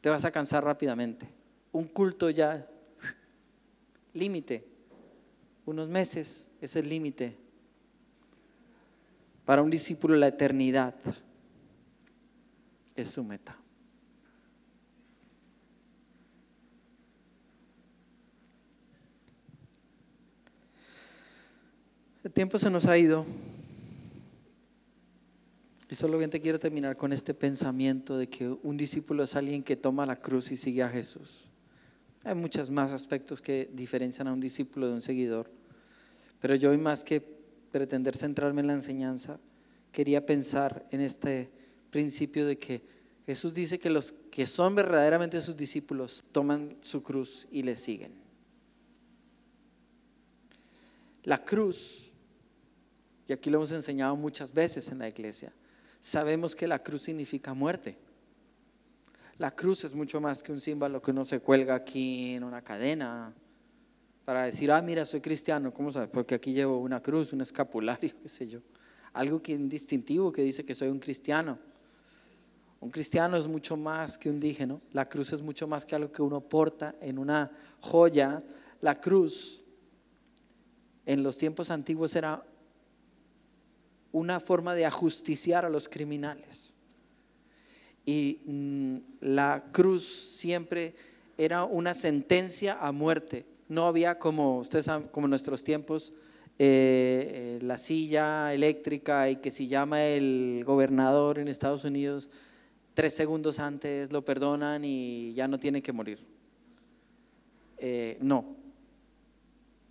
Te vas a cansar rápidamente. Un culto ya, límite. Unos meses es el límite. Para un discípulo la eternidad es su meta. El tiempo se nos ha ido. Y solamente quiero terminar con este pensamiento de que un discípulo es alguien que toma la cruz y sigue a Jesús. Hay muchos más aspectos que diferencian a un discípulo de un seguidor. Pero yo más que pretender centrarme en la enseñanza, quería pensar en este principio de que Jesús dice que los que son verdaderamente sus discípulos toman su cruz y le siguen. La cruz y aquí lo hemos enseñado muchas veces en la iglesia, sabemos que la cruz significa muerte. La cruz es mucho más que un símbolo que uno se cuelga aquí en una cadena para decir, ah, mira, soy cristiano. ¿Cómo sabes? Porque aquí llevo una cruz, un escapulario, qué sé yo. Algo que distintivo que dice que soy un cristiano. Un cristiano es mucho más que un dígeno. La cruz es mucho más que algo que uno porta en una joya. La cruz en los tiempos antiguos era una forma de ajusticiar a los criminales. Y mm, la cruz siempre era una sentencia a muerte. No había como ustedes como en nuestros tiempos eh, la silla eléctrica y que si llama el gobernador en Estados Unidos tres segundos antes lo perdonan y ya no tiene que morir. Eh, no.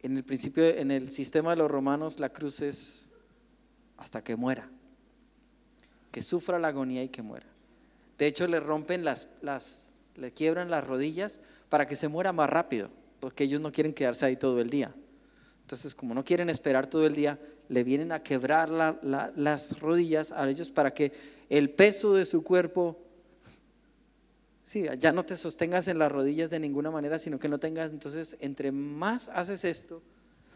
En el principio, en el sistema de los romanos, la cruz es hasta que muera. Que sufra la agonía y que muera. De hecho, le rompen las, las, le quiebran las rodillas para que se muera más rápido, porque ellos no quieren quedarse ahí todo el día. Entonces, como no quieren esperar todo el día, le vienen a quebrar las rodillas a ellos para que el peso de su cuerpo, sí, ya no te sostengas en las rodillas de ninguna manera, sino que no tengas, entonces, entre más haces esto,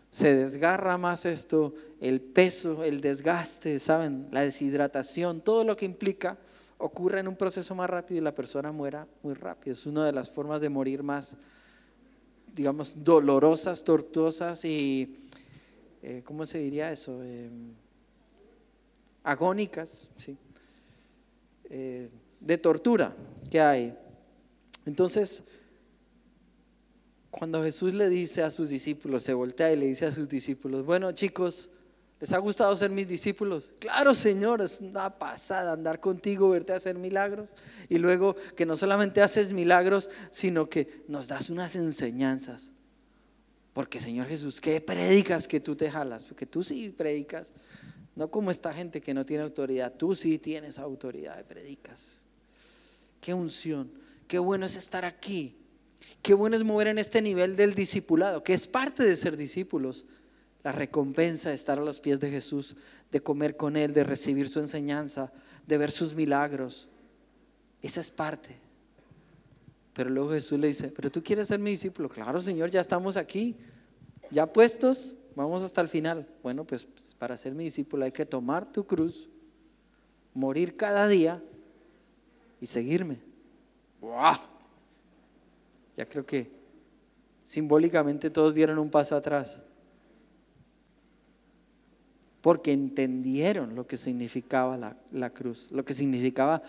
se desgarra más esto, el peso, el desgaste, ¿saben? La deshidratación, todo lo que implica ocurre en un proceso más rápido y la persona muera muy rápido. Es una de las formas de morir más, digamos, dolorosas, tortuosas y, eh, ¿cómo se diría eso? Em, agónicas, ¿sí? Eh, de tortura que hay. Entonces, cuando Jesús le dice a sus discípulos, se voltea y le dice a sus discípulos, bueno chicos, ¿les ha gustado ser mis discípulos? Claro, Señor, es una pasada andar contigo, verte hacer milagros. Y luego que no solamente haces milagros, sino que nos das unas enseñanzas. Porque Señor Jesús, ¿qué predicas que tú te jalas? Porque tú sí predicas. No como esta gente que no tiene autoridad. Tú sí tienes autoridad y predicas. Qué unción. Qué bueno es estar aquí Qué bueno es mover en este nivel del discipulado, que es parte de ser discípulos. La recompensa de estar a los pies de Jesús, de comer con Él, de recibir su enseñanza, de ver sus milagros. Esa es parte. Pero luego Jesús le dice, pero tú quieres ser mi discípulo. Claro, Señor, ya estamos aquí, ya puestos, vamos hasta el final. Bueno, pues, pues para ser mi discípulo hay que tomar tu cruz, morir cada día y seguirme. ¡Wow! Ya creo que simbólicamente todos dieron un paso atrás. Porque entendieron lo que significaba la, cruz, lo que significaba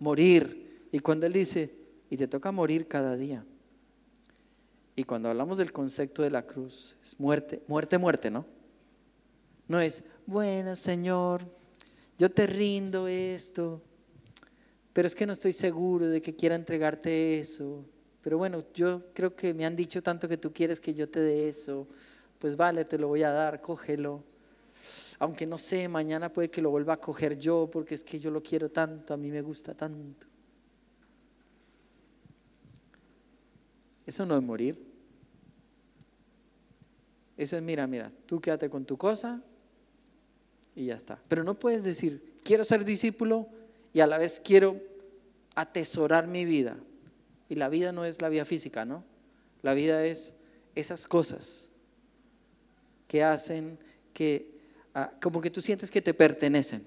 morir. Y cuando Él dice, y te toca morir cada día. Y cuando hablamos del concepto de la cruz, es muerte, muerte, muerte, ¿no? No es, bueno, Señor, yo te rindo esto, pero es que no estoy seguro de que quiera entregarte eso. Pero bueno, yo creo que me han dicho tanto que tú quieres que yo te dé eso. Pues vale, te lo voy a dar, cógelo. Aunque no sé, mañana puede que lo vuelva a coger yo porque es que yo lo quiero tanto, a mí me gusta tanto. Eso no es morir. Eso es, mira, mira, tú quédate con tu cosa y ya está. Pero no puedes decir, quiero ser discípulo y a la vez quiero atesorar mi vida. Y la vida no es la vida física, ¿no? La vida es esas cosas que hacen que, ah, como que tú sientes que te pertenecen.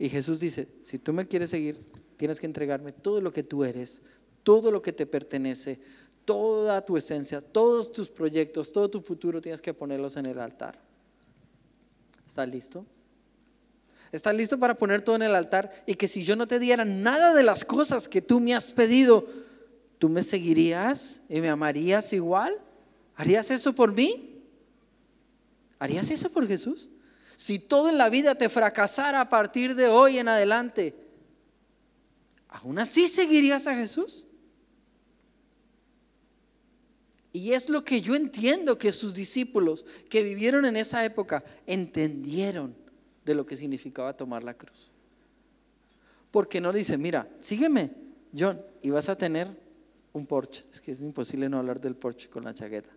Y Jesús dice, si tú me quieres seguir, tienes que entregarme todo lo que tú eres, todo lo que te pertenece, toda tu esencia, todos tus proyectos, todo tu futuro, tienes que ponerlos en el altar. ¿Estás listo? ¿Estás listo para poner todo en el altar? Y que si yo no te diera nada de las cosas que tú me has pedido, ¿tú me seguirías y me amarías igual? ¿Harías eso por mí? ¿Harías eso por Jesús? Si todo en la vida te fracasara a partir de hoy en adelante, ¿aún así seguirías a Jesús? Y es lo que yo entiendo que sus discípulos que vivieron en esa época entendieron de lo que significaba tomar la cruz. Porque no dice, mira, sígueme, John, y vas a tener un Porsche. Es que es imposible no hablar del Porsche con la chaqueta.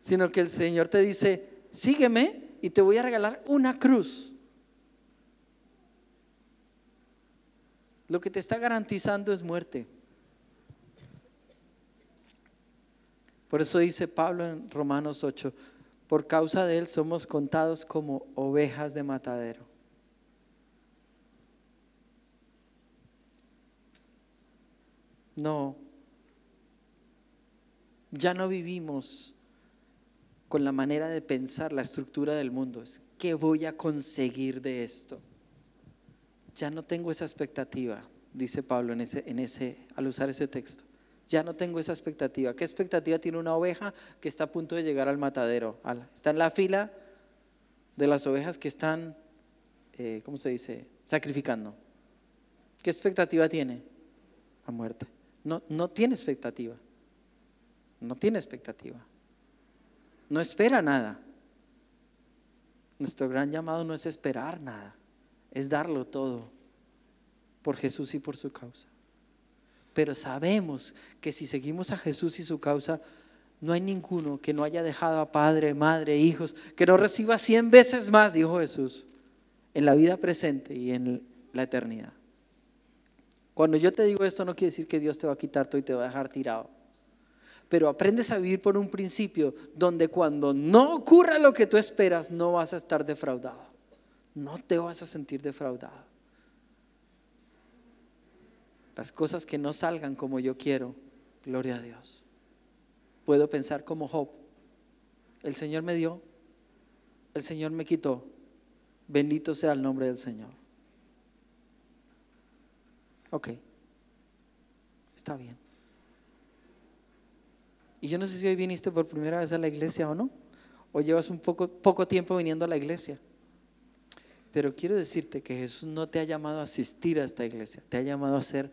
Sino que el Señor te dice, sígueme y te voy a regalar una cruz. Lo que te está garantizando es muerte. Por eso dice Pablo en Romanos 8, por causa de él somos contados como ovejas de matadero. No, ya no vivimos con la manera de pensar la estructura del mundo. Es, ¿qué voy a conseguir de esto? Ya no tengo esa expectativa, dice Pablo en ese, en ese, al usar ese texto. Ya no tengo esa expectativa. ¿Qué expectativa tiene una oveja que está a punto de llegar al matadero? Está en la fila de las ovejas que están, eh, ¿cómo se dice? Sacrificando. ¿Qué expectativa tiene? La muerte. No, no tiene expectativa. No tiene expectativa. No espera nada. Nuestro gran llamado no es esperar nada, es darlo todo por Jesús y por su causa. Pero sabemos que si seguimos a Jesús y su causa, no hay ninguno que no haya dejado a padre, madre, hijos, que no reciba cien veces más, dijo Jesús, en la vida presente y en la eternidad. Cuando yo te digo esto no quiere decir que Dios te va a quitar todo y te va a dejar tirado. Pero aprendes a vivir por un principio donde cuando no ocurra lo que tú esperas, no vas a estar defraudado. No te vas a sentir defraudado las cosas que no salgan como yo quiero, gloria a Dios. Puedo pensar como Job. El Señor me dio, el Señor me quitó. Bendito sea el nombre del Señor. Ok, está bien. Y yo no sé si hoy viniste por primera vez a la iglesia o no, o llevas un poco, poco tiempo viniendo a la iglesia. Pero quiero decirte que Jesús no te ha llamado a asistir a esta iglesia, te ha llamado a ser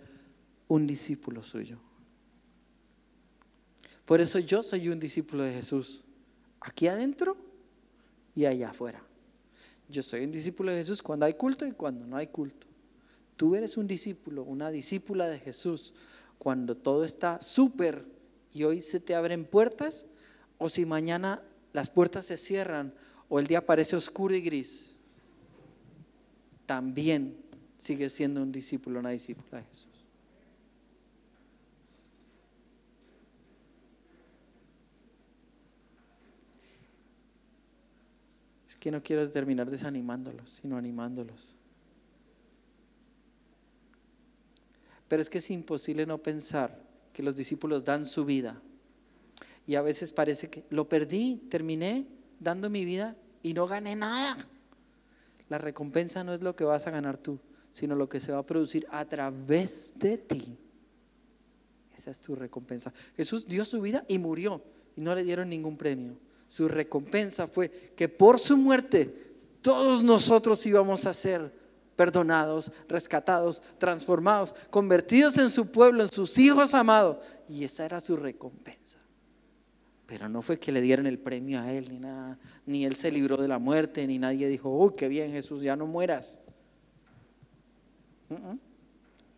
un discípulo suyo. Por eso yo soy un discípulo de Jesús, aquí adentro y allá afuera. Yo soy un discípulo de Jesús cuando hay culto y cuando no hay culto. Tú eres un discípulo, una discípula de Jesús cuando todo está súper y hoy se te abren puertas o si mañana las puertas se cierran o el día parece oscuro y gris. También sigues siendo un discípulo, una discípula de Jesús. Que no quiero terminar desanimándolos, sino animándolos. Pero es que es imposible no pensar que los discípulos dan su vida. Y a veces parece que lo perdí, terminé dando mi vida y no gané nada. La recompensa no es lo que vas a ganar tú, sino lo que se va a producir a través de ti. Esa es tu recompensa. Jesús dio su vida y murió y no le dieron ningún premio su recompensa fue que por su muerte todos nosotros íbamos a ser perdonados, rescatados, transformados, convertidos en su pueblo, en sus hijos amados. Y esa era su recompensa. Pero no fue que le dieran el premio a él ni nada, ni él se libró de la muerte, ni nadie dijo, uy, qué bien Jesús, ya no mueras.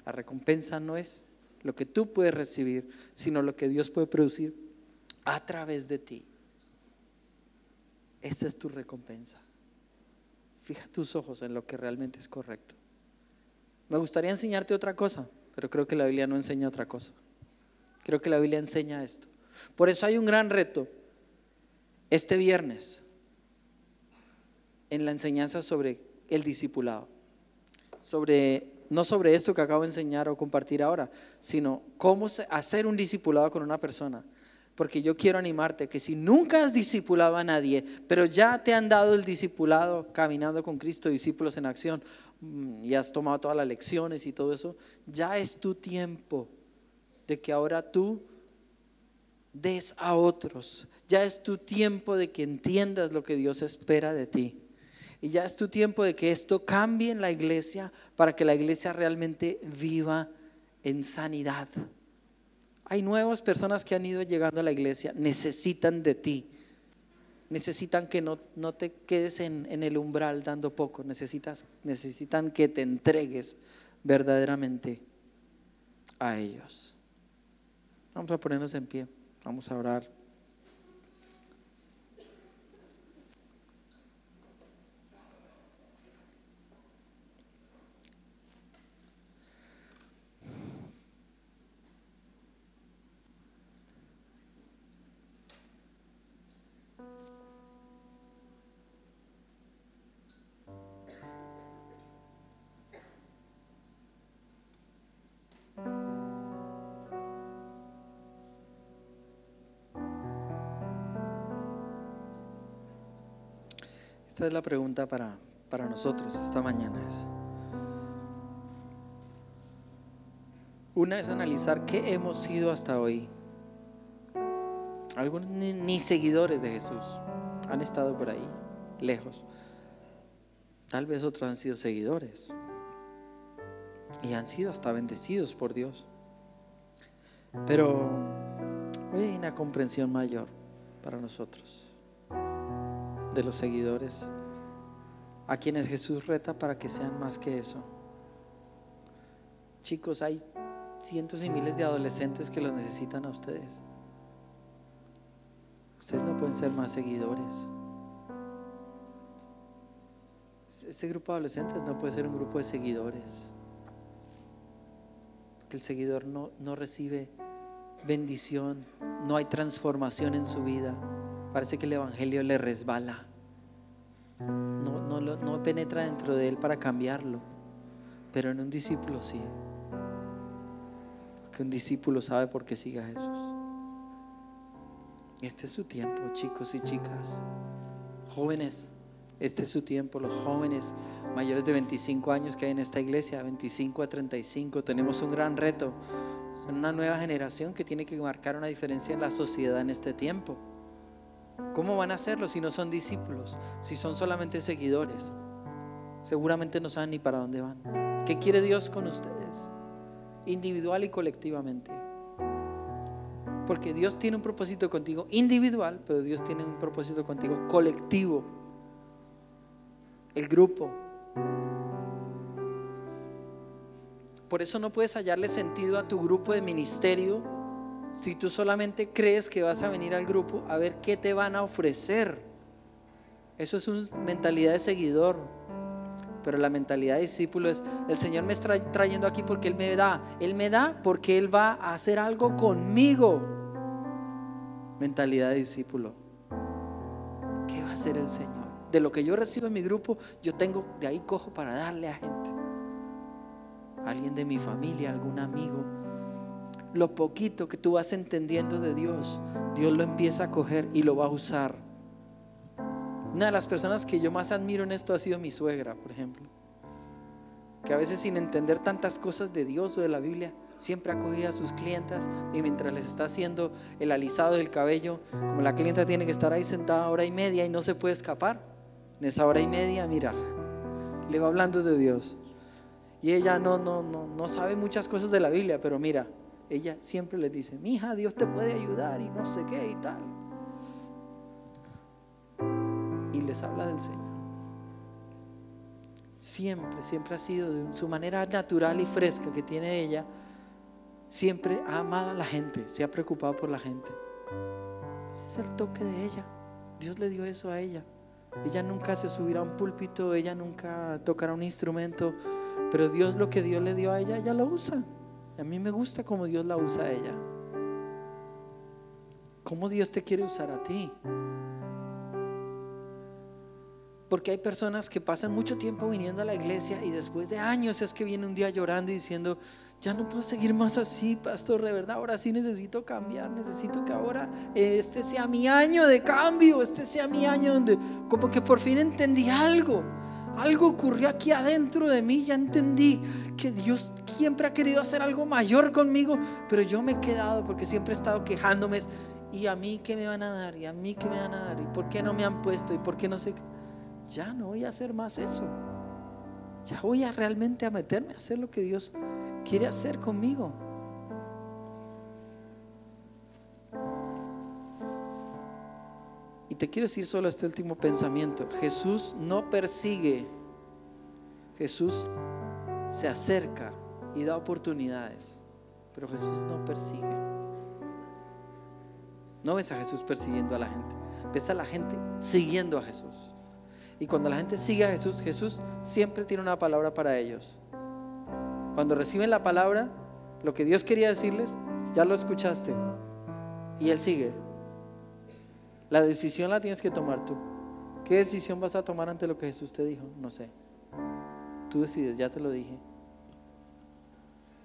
La recompensa no es lo que tú puedes recibir, sino lo que Dios puede producir a través de ti. Esa es tu recompensa. Fija tus ojos en lo que realmente es correcto. Me gustaría enseñarte otra cosa, pero creo que la Biblia no enseña otra cosa. Creo que la Biblia enseña esto. Por eso hay un gran reto este viernes en la enseñanza sobre el discipulado. Sobre no sobre esto que acabo de enseñar o compartir ahora, sino cómo hacer un discipulado con una persona. Porque yo quiero animarte que si nunca has discipulado a nadie, pero ya te han dado el discipulado caminando con Cristo, discípulos en acción, mm, y has tomado todas las lecciones y todo eso, ya es tu tiempo de que ahora tú des a otros. Ya es tu tiempo de que entiendas lo que Dios espera de ti. Y ya es tu tiempo de que esto cambie en la iglesia para que la iglesia realmente viva en sanidad. Hay nuevas personas que han ido llegando a la iglesia, necesitan de ti. Necesitan que no, no te quedes en, el umbral dando poco, Necesitas, necesitan que te entregues verdaderamente a ellos. Vamos a ponernos en pie, vamos a orar. Esta es la pregunta para, para nosotros esta mañana. Una es analizar qué hemos sido hasta hoy. Algunos ni, seguidores de Jesús han estado por ahí, lejos. Tal vez otros han sido seguidores y han sido hasta bendecidos por Dios. Pero hoy hay una comprensión mayor para nosotros de los seguidores, a quienes Jesús reta para que sean más que eso. Chicos, hay cientos y miles de adolescentes que los necesitan a ustedes. Ustedes no pueden ser más seguidores. Este grupo de adolescentes no puede ser un grupo de seguidores. Porque el seguidor no, no recibe bendición, no hay transformación en su vida. Parece que el Evangelio le resbala. No, penetra dentro de él para cambiarlo. Pero en un discípulo sí. Porque un discípulo sabe por qué sigue a Jesús. Este es su tiempo, chicos y chicas. Jóvenes, este es su tiempo. Los jóvenes mayores de 25 años que hay en esta iglesia, 25 a 35, tenemos un gran reto. Son una nueva generación que tiene que marcar una diferencia en la sociedad en este tiempo. ¿Cómo van a hacerlo si no son discípulos? Si son solamente seguidores. Seguramente no saben ni para dónde van. ¿Qué quiere Dios con ustedes? Individual y colectivamente. Porque Dios tiene un propósito contigo individual, pero Dios tiene un propósito contigo colectivo. El grupo. Por eso no puedes hallarle sentido a tu grupo de ministerio si tú solamente crees que vas a venir al grupo a ver qué te van a ofrecer. Eso es una mentalidad de seguidor. Pero la mentalidad de discípulo es, el Señor me está trayendo aquí porque Él me da. Él me da porque Él va a hacer algo conmigo. Mentalidad de discípulo. ¿Qué va a hacer el Señor? De lo que yo recibo en mi grupo, yo tengo, de ahí cojo para darle a gente. Alguien de mi familia, algún amigo lo poquito que tú vas entendiendo de Dios, Dios lo empieza a coger y lo va a usar. Una de las personas que yo más admiro en esto ha sido mi suegra, por ejemplo, que a veces sin entender tantas cosas de Dios o de la Biblia, siempre acoge a sus clientas y mientras les está haciendo el alisado del cabello, como la clienta tiene que estar ahí sentada hora y media y no se puede escapar, en esa hora y media, mira, le va hablando de Dios. Y ella no, no, no, no sabe muchas cosas de la Biblia, pero mira, ella siempre les dice, mi hija, Dios te puede ayudar y no sé qué y tal. Y les habla del Señor. Siempre, siempre ha sido de su manera natural y fresca que tiene ella, siempre ha amado a la gente, se ha preocupado por la gente. es el toque de ella. Dios le dio eso a ella. Ella nunca se subirá a un púlpito, ella nunca tocará un instrumento, pero Dios lo que Dios le dio a ella, ella lo usa. A mí me gusta como Dios la usa a ella. cómo Dios te quiere usar a ti. Porque hay personas que pasan mucho tiempo viniendo a la iglesia y después de años es que viene un día llorando y diciendo, ya no puedo seguir más así, pastor, de verdad, ahora sí necesito cambiar, necesito que ahora este sea mi año de cambio, este sea mi año donde como que por fin entendí algo. Algo ocurrió aquí adentro de mí, ya entendí que Dios siempre ha querido hacer algo mayor conmigo, pero yo me he quedado porque siempre he estado quejándome. ¿Y a mí qué me van a dar? ¿Y a mí qué me van a dar? ¿Y por qué no me han puesto? ¿Y por qué no sé? Ya no voy a hacer más eso. Ya voy a realmente a meterme a hacer lo que Dios quiere hacer conmigo. Y te quiero decir solo este último pensamiento. Jesús no persigue. Jesús se acerca y da oportunidades. Pero Jesús no persigue. No ves a Jesús persiguiendo a la gente. Ves a la gente siguiendo a Jesús. Y cuando la gente sigue a Jesús, Jesús siempre tiene una palabra para ellos. Cuando reciben la palabra, lo que Dios quería decirles, ya lo escuchaste. Y Él sigue. La decisión la tienes que tomar tú. ¿Qué decisión vas a tomar ante lo que Jesús te dijo? No sé. Tú decides, ya te lo dije.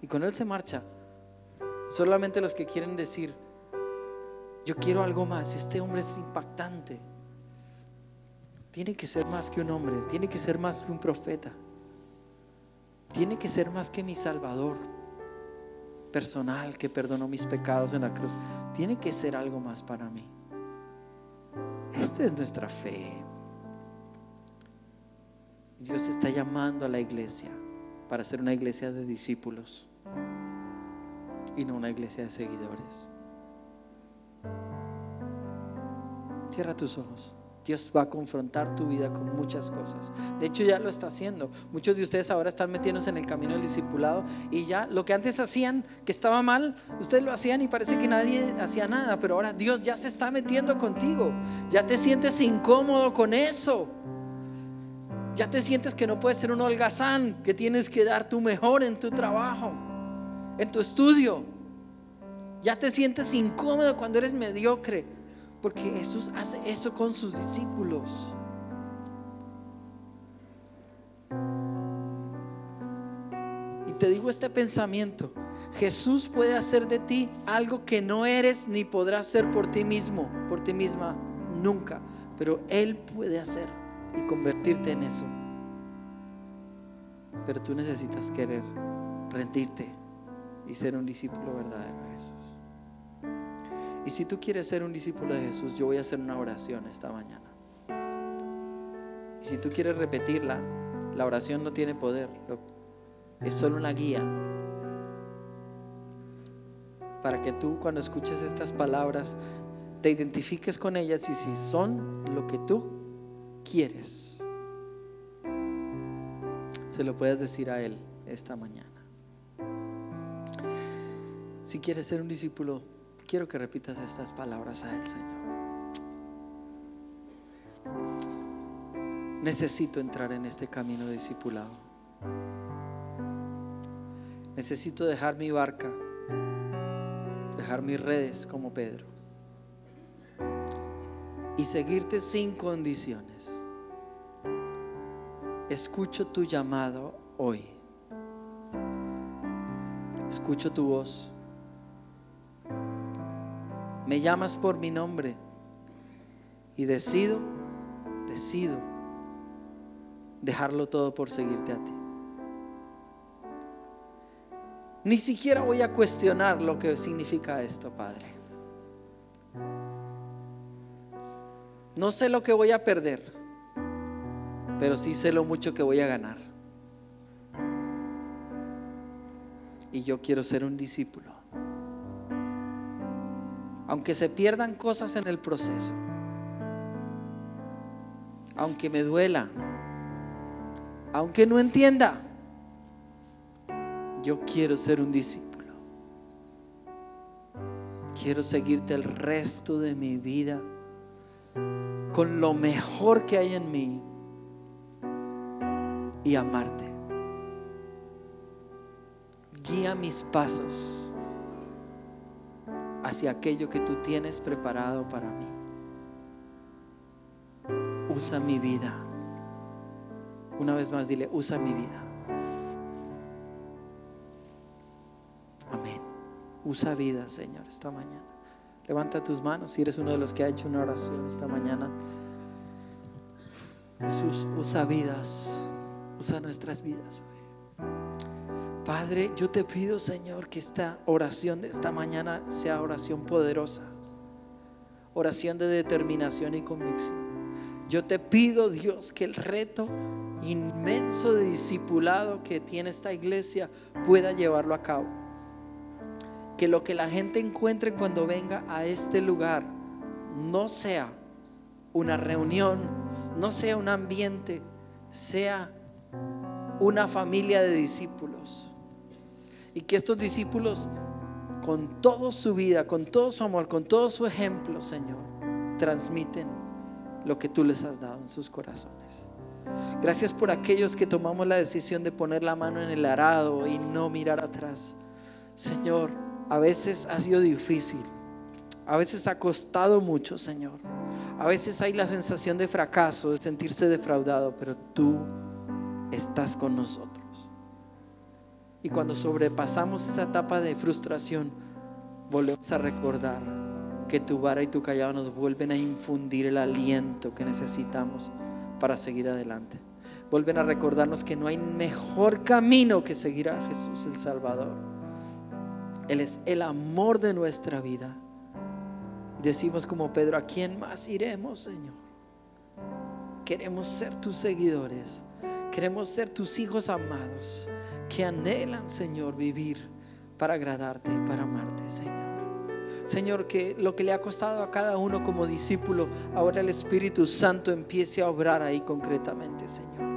Y con Él se marcha. Solamente los que quieren decir, yo quiero algo más. Este hombre es impactante. Tiene que ser más que un hombre, tiene que ser más que un profeta tiene que ser más que mi Salvador personal que perdonó mis pecados en la cruz. Tiene que ser algo más para mí. Esta es nuestra fe. Dios está llamando a la iglesia para ser una iglesia de discípulos y no una iglesia de seguidores. Cierra tus ojos. Dios va a confrontar tu vida con muchas cosas. De hecho, ya lo está haciendo. Muchos de ustedes ahora están metiéndose en el camino del discipulado y ya lo que antes hacían que estaba mal, ustedes lo hacían y parece que nadie hacía nada, pero ahora Dios ya se está metiendo contigo. Ya te sientes incómodo con eso. Ya te sientes que no puedes ser un holgazán, que tienes que dar tu mejor en tu trabajo, en tu estudio. Ya te sientes incómodo cuando eres mediocre. Porque Jesús hace eso con sus discípulos. Y te digo este pensamiento. Jesús puede hacer de ti algo que no eres ni podrás hacer por ti mismo, por ti misma, nunca. Pero Él puede hacer y convertirte en eso. Pero tú necesitas querer rendirte y ser un discípulo verdadero de Jesús. Y si tú quieres ser un discípulo de Jesús, yo voy a hacer una oración esta mañana. Y si tú quieres repetirla, la oración no tiene poder, es solo una guía para que tú cuando escuches estas palabras te identifiques con ellas y si son lo que tú quieres, se lo puedes decir a Él esta mañana. Si quieres ser un discípulo quiero que repitas estas palabras a Él, Señor. Necesito entrar en este camino discipulado. Necesito dejar mi barca, dejar mis redes como Pedro y seguirte sin condiciones. Escucho tu llamado hoy. Escucho tu voz. Me llamas por mi nombre y decido, decido dejarlo todo por seguirte a ti. Ni siquiera voy a cuestionar lo que significa esto, Padre. No sé lo que voy a perder, pero sí sé lo mucho que voy a ganar. Y yo quiero ser un discípulo aunque se pierdan cosas en el proceso, aunque me duela, aunque no entienda, yo quiero ser un discípulo. Quiero seguirte el resto de mi vida con lo mejor que hay en mí y amarte. Guía mis pasos hacia aquello que tú tienes preparado para mí. Usa mi vida. Una vez más dile, usa mi vida. Amén. Usa vida, Señor, esta mañana. Levanta tus manos si eres uno de los que ha hecho una oración esta mañana. Jesús, usa vidas, usa nuestras vidas. Padre, yo te pido, Señor, que esta oración de esta mañana sea oración poderosa, oración de determinación y convicción. Yo te pido, Dios, que el reto inmenso de discipulado que tiene esta iglesia pueda llevarlo a cabo. Que lo que la gente encuentre cuando venga a este lugar no sea una reunión, no sea un ambiente, sea una familia de discípulos. Y que estos discípulos, con toda su vida, con todo su amor, con todo su ejemplo, Señor, transmiten lo que tú les has dado en sus corazones. Gracias por aquellos que tomamos la decisión de poner la mano en el arado y no mirar atrás. Señor, a veces ha sido difícil, a veces ha costado mucho, Señor. A veces hay la sensación de fracaso, de sentirse defraudado, pero tú estás con nosotros. Y cuando sobrepasamos esa etapa de frustración, volvemos a recordar que tu vara y tu callado nos vuelven a infundir el aliento que necesitamos para seguir adelante. Vuelven a recordarnos que no hay mejor camino que seguir a Jesús el Salvador. Él es el amor de nuestra vida. Decimos como Pedro, ¿a quién más iremos, Señor? Queremos ser tus seguidores. Queremos ser tus hijos amados que anhelan, Señor, vivir para agradarte y para amarte, Señor. Señor, que lo que le ha costado a cada uno como discípulo, ahora el Espíritu Santo empiece a obrar ahí concretamente, Señor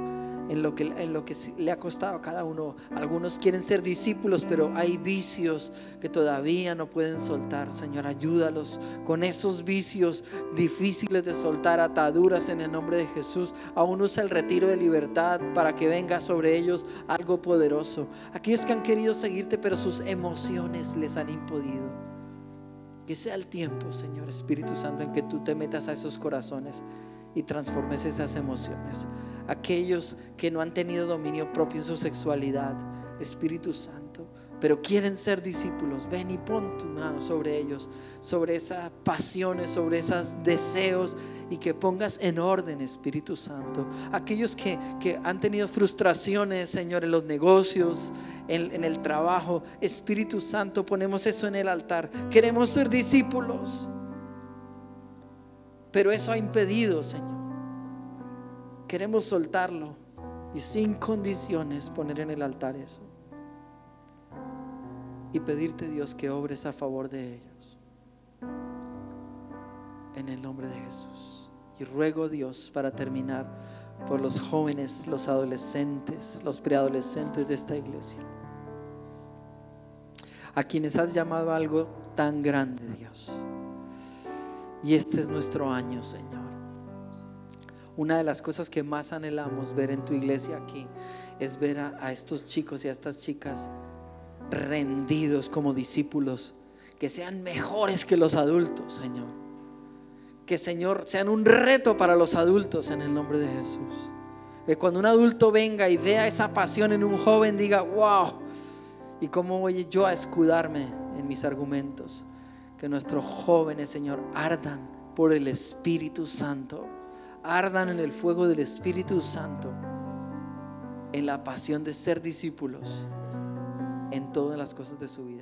en lo, que, en lo que le ha costado a cada uno. Algunos quieren ser discípulos, pero hay vicios que todavía no pueden soltar. Señor, ayúdalos con esos vicios difíciles de soltar, ataduras en el nombre de Jesús. Aún usa el retiro de libertad para que venga sobre ellos algo poderoso. Aquellos que han querido seguirte, pero sus emociones les han impedido. Que sea el tiempo, Señor Espíritu Santo, en que tú te metas a esos corazones y transformes esas emociones aquellos que no han tenido dominio propio en su sexualidad, Espíritu Santo, pero quieren ser discípulos. Ven y pon tu mano sobre ellos, sobre esas pasiones, sobre esos deseos y que pongas en orden, Espíritu Santo. Aquellos que, han tenido frustraciones, Señor, en los negocios, en, en el trabajo, Espíritu Santo, ponemos eso en el altar. Queremos ser discípulos, pero eso ha impedido, Señor queremos soltarlo y sin condiciones poner en el altar eso. Y pedirte Dios que obres a favor de ellos. En el nombre de Jesús. Y ruego Dios para terminar por los jóvenes, los adolescentes, los preadolescentes de esta iglesia. A quienes has llamado algo tan grande, Dios. Y este es nuestro año, Señor una de las cosas que más anhelamos ver en tu iglesia aquí es ver a, estos chicos y a estas chicas rendidos como discípulos, que sean mejores que los adultos, Señor. Que, Señor, sean un reto para los adultos en el nombre de Jesús. Que cuando un adulto venga y vea esa pasión en un joven, diga, wow, ¿y cómo voy yo a escudarme en mis argumentos? Que nuestros jóvenes, Señor, ardan por el Espíritu Santo ardan en el fuego del Espíritu Santo, en la pasión de ser discípulos en todas las cosas de su vida.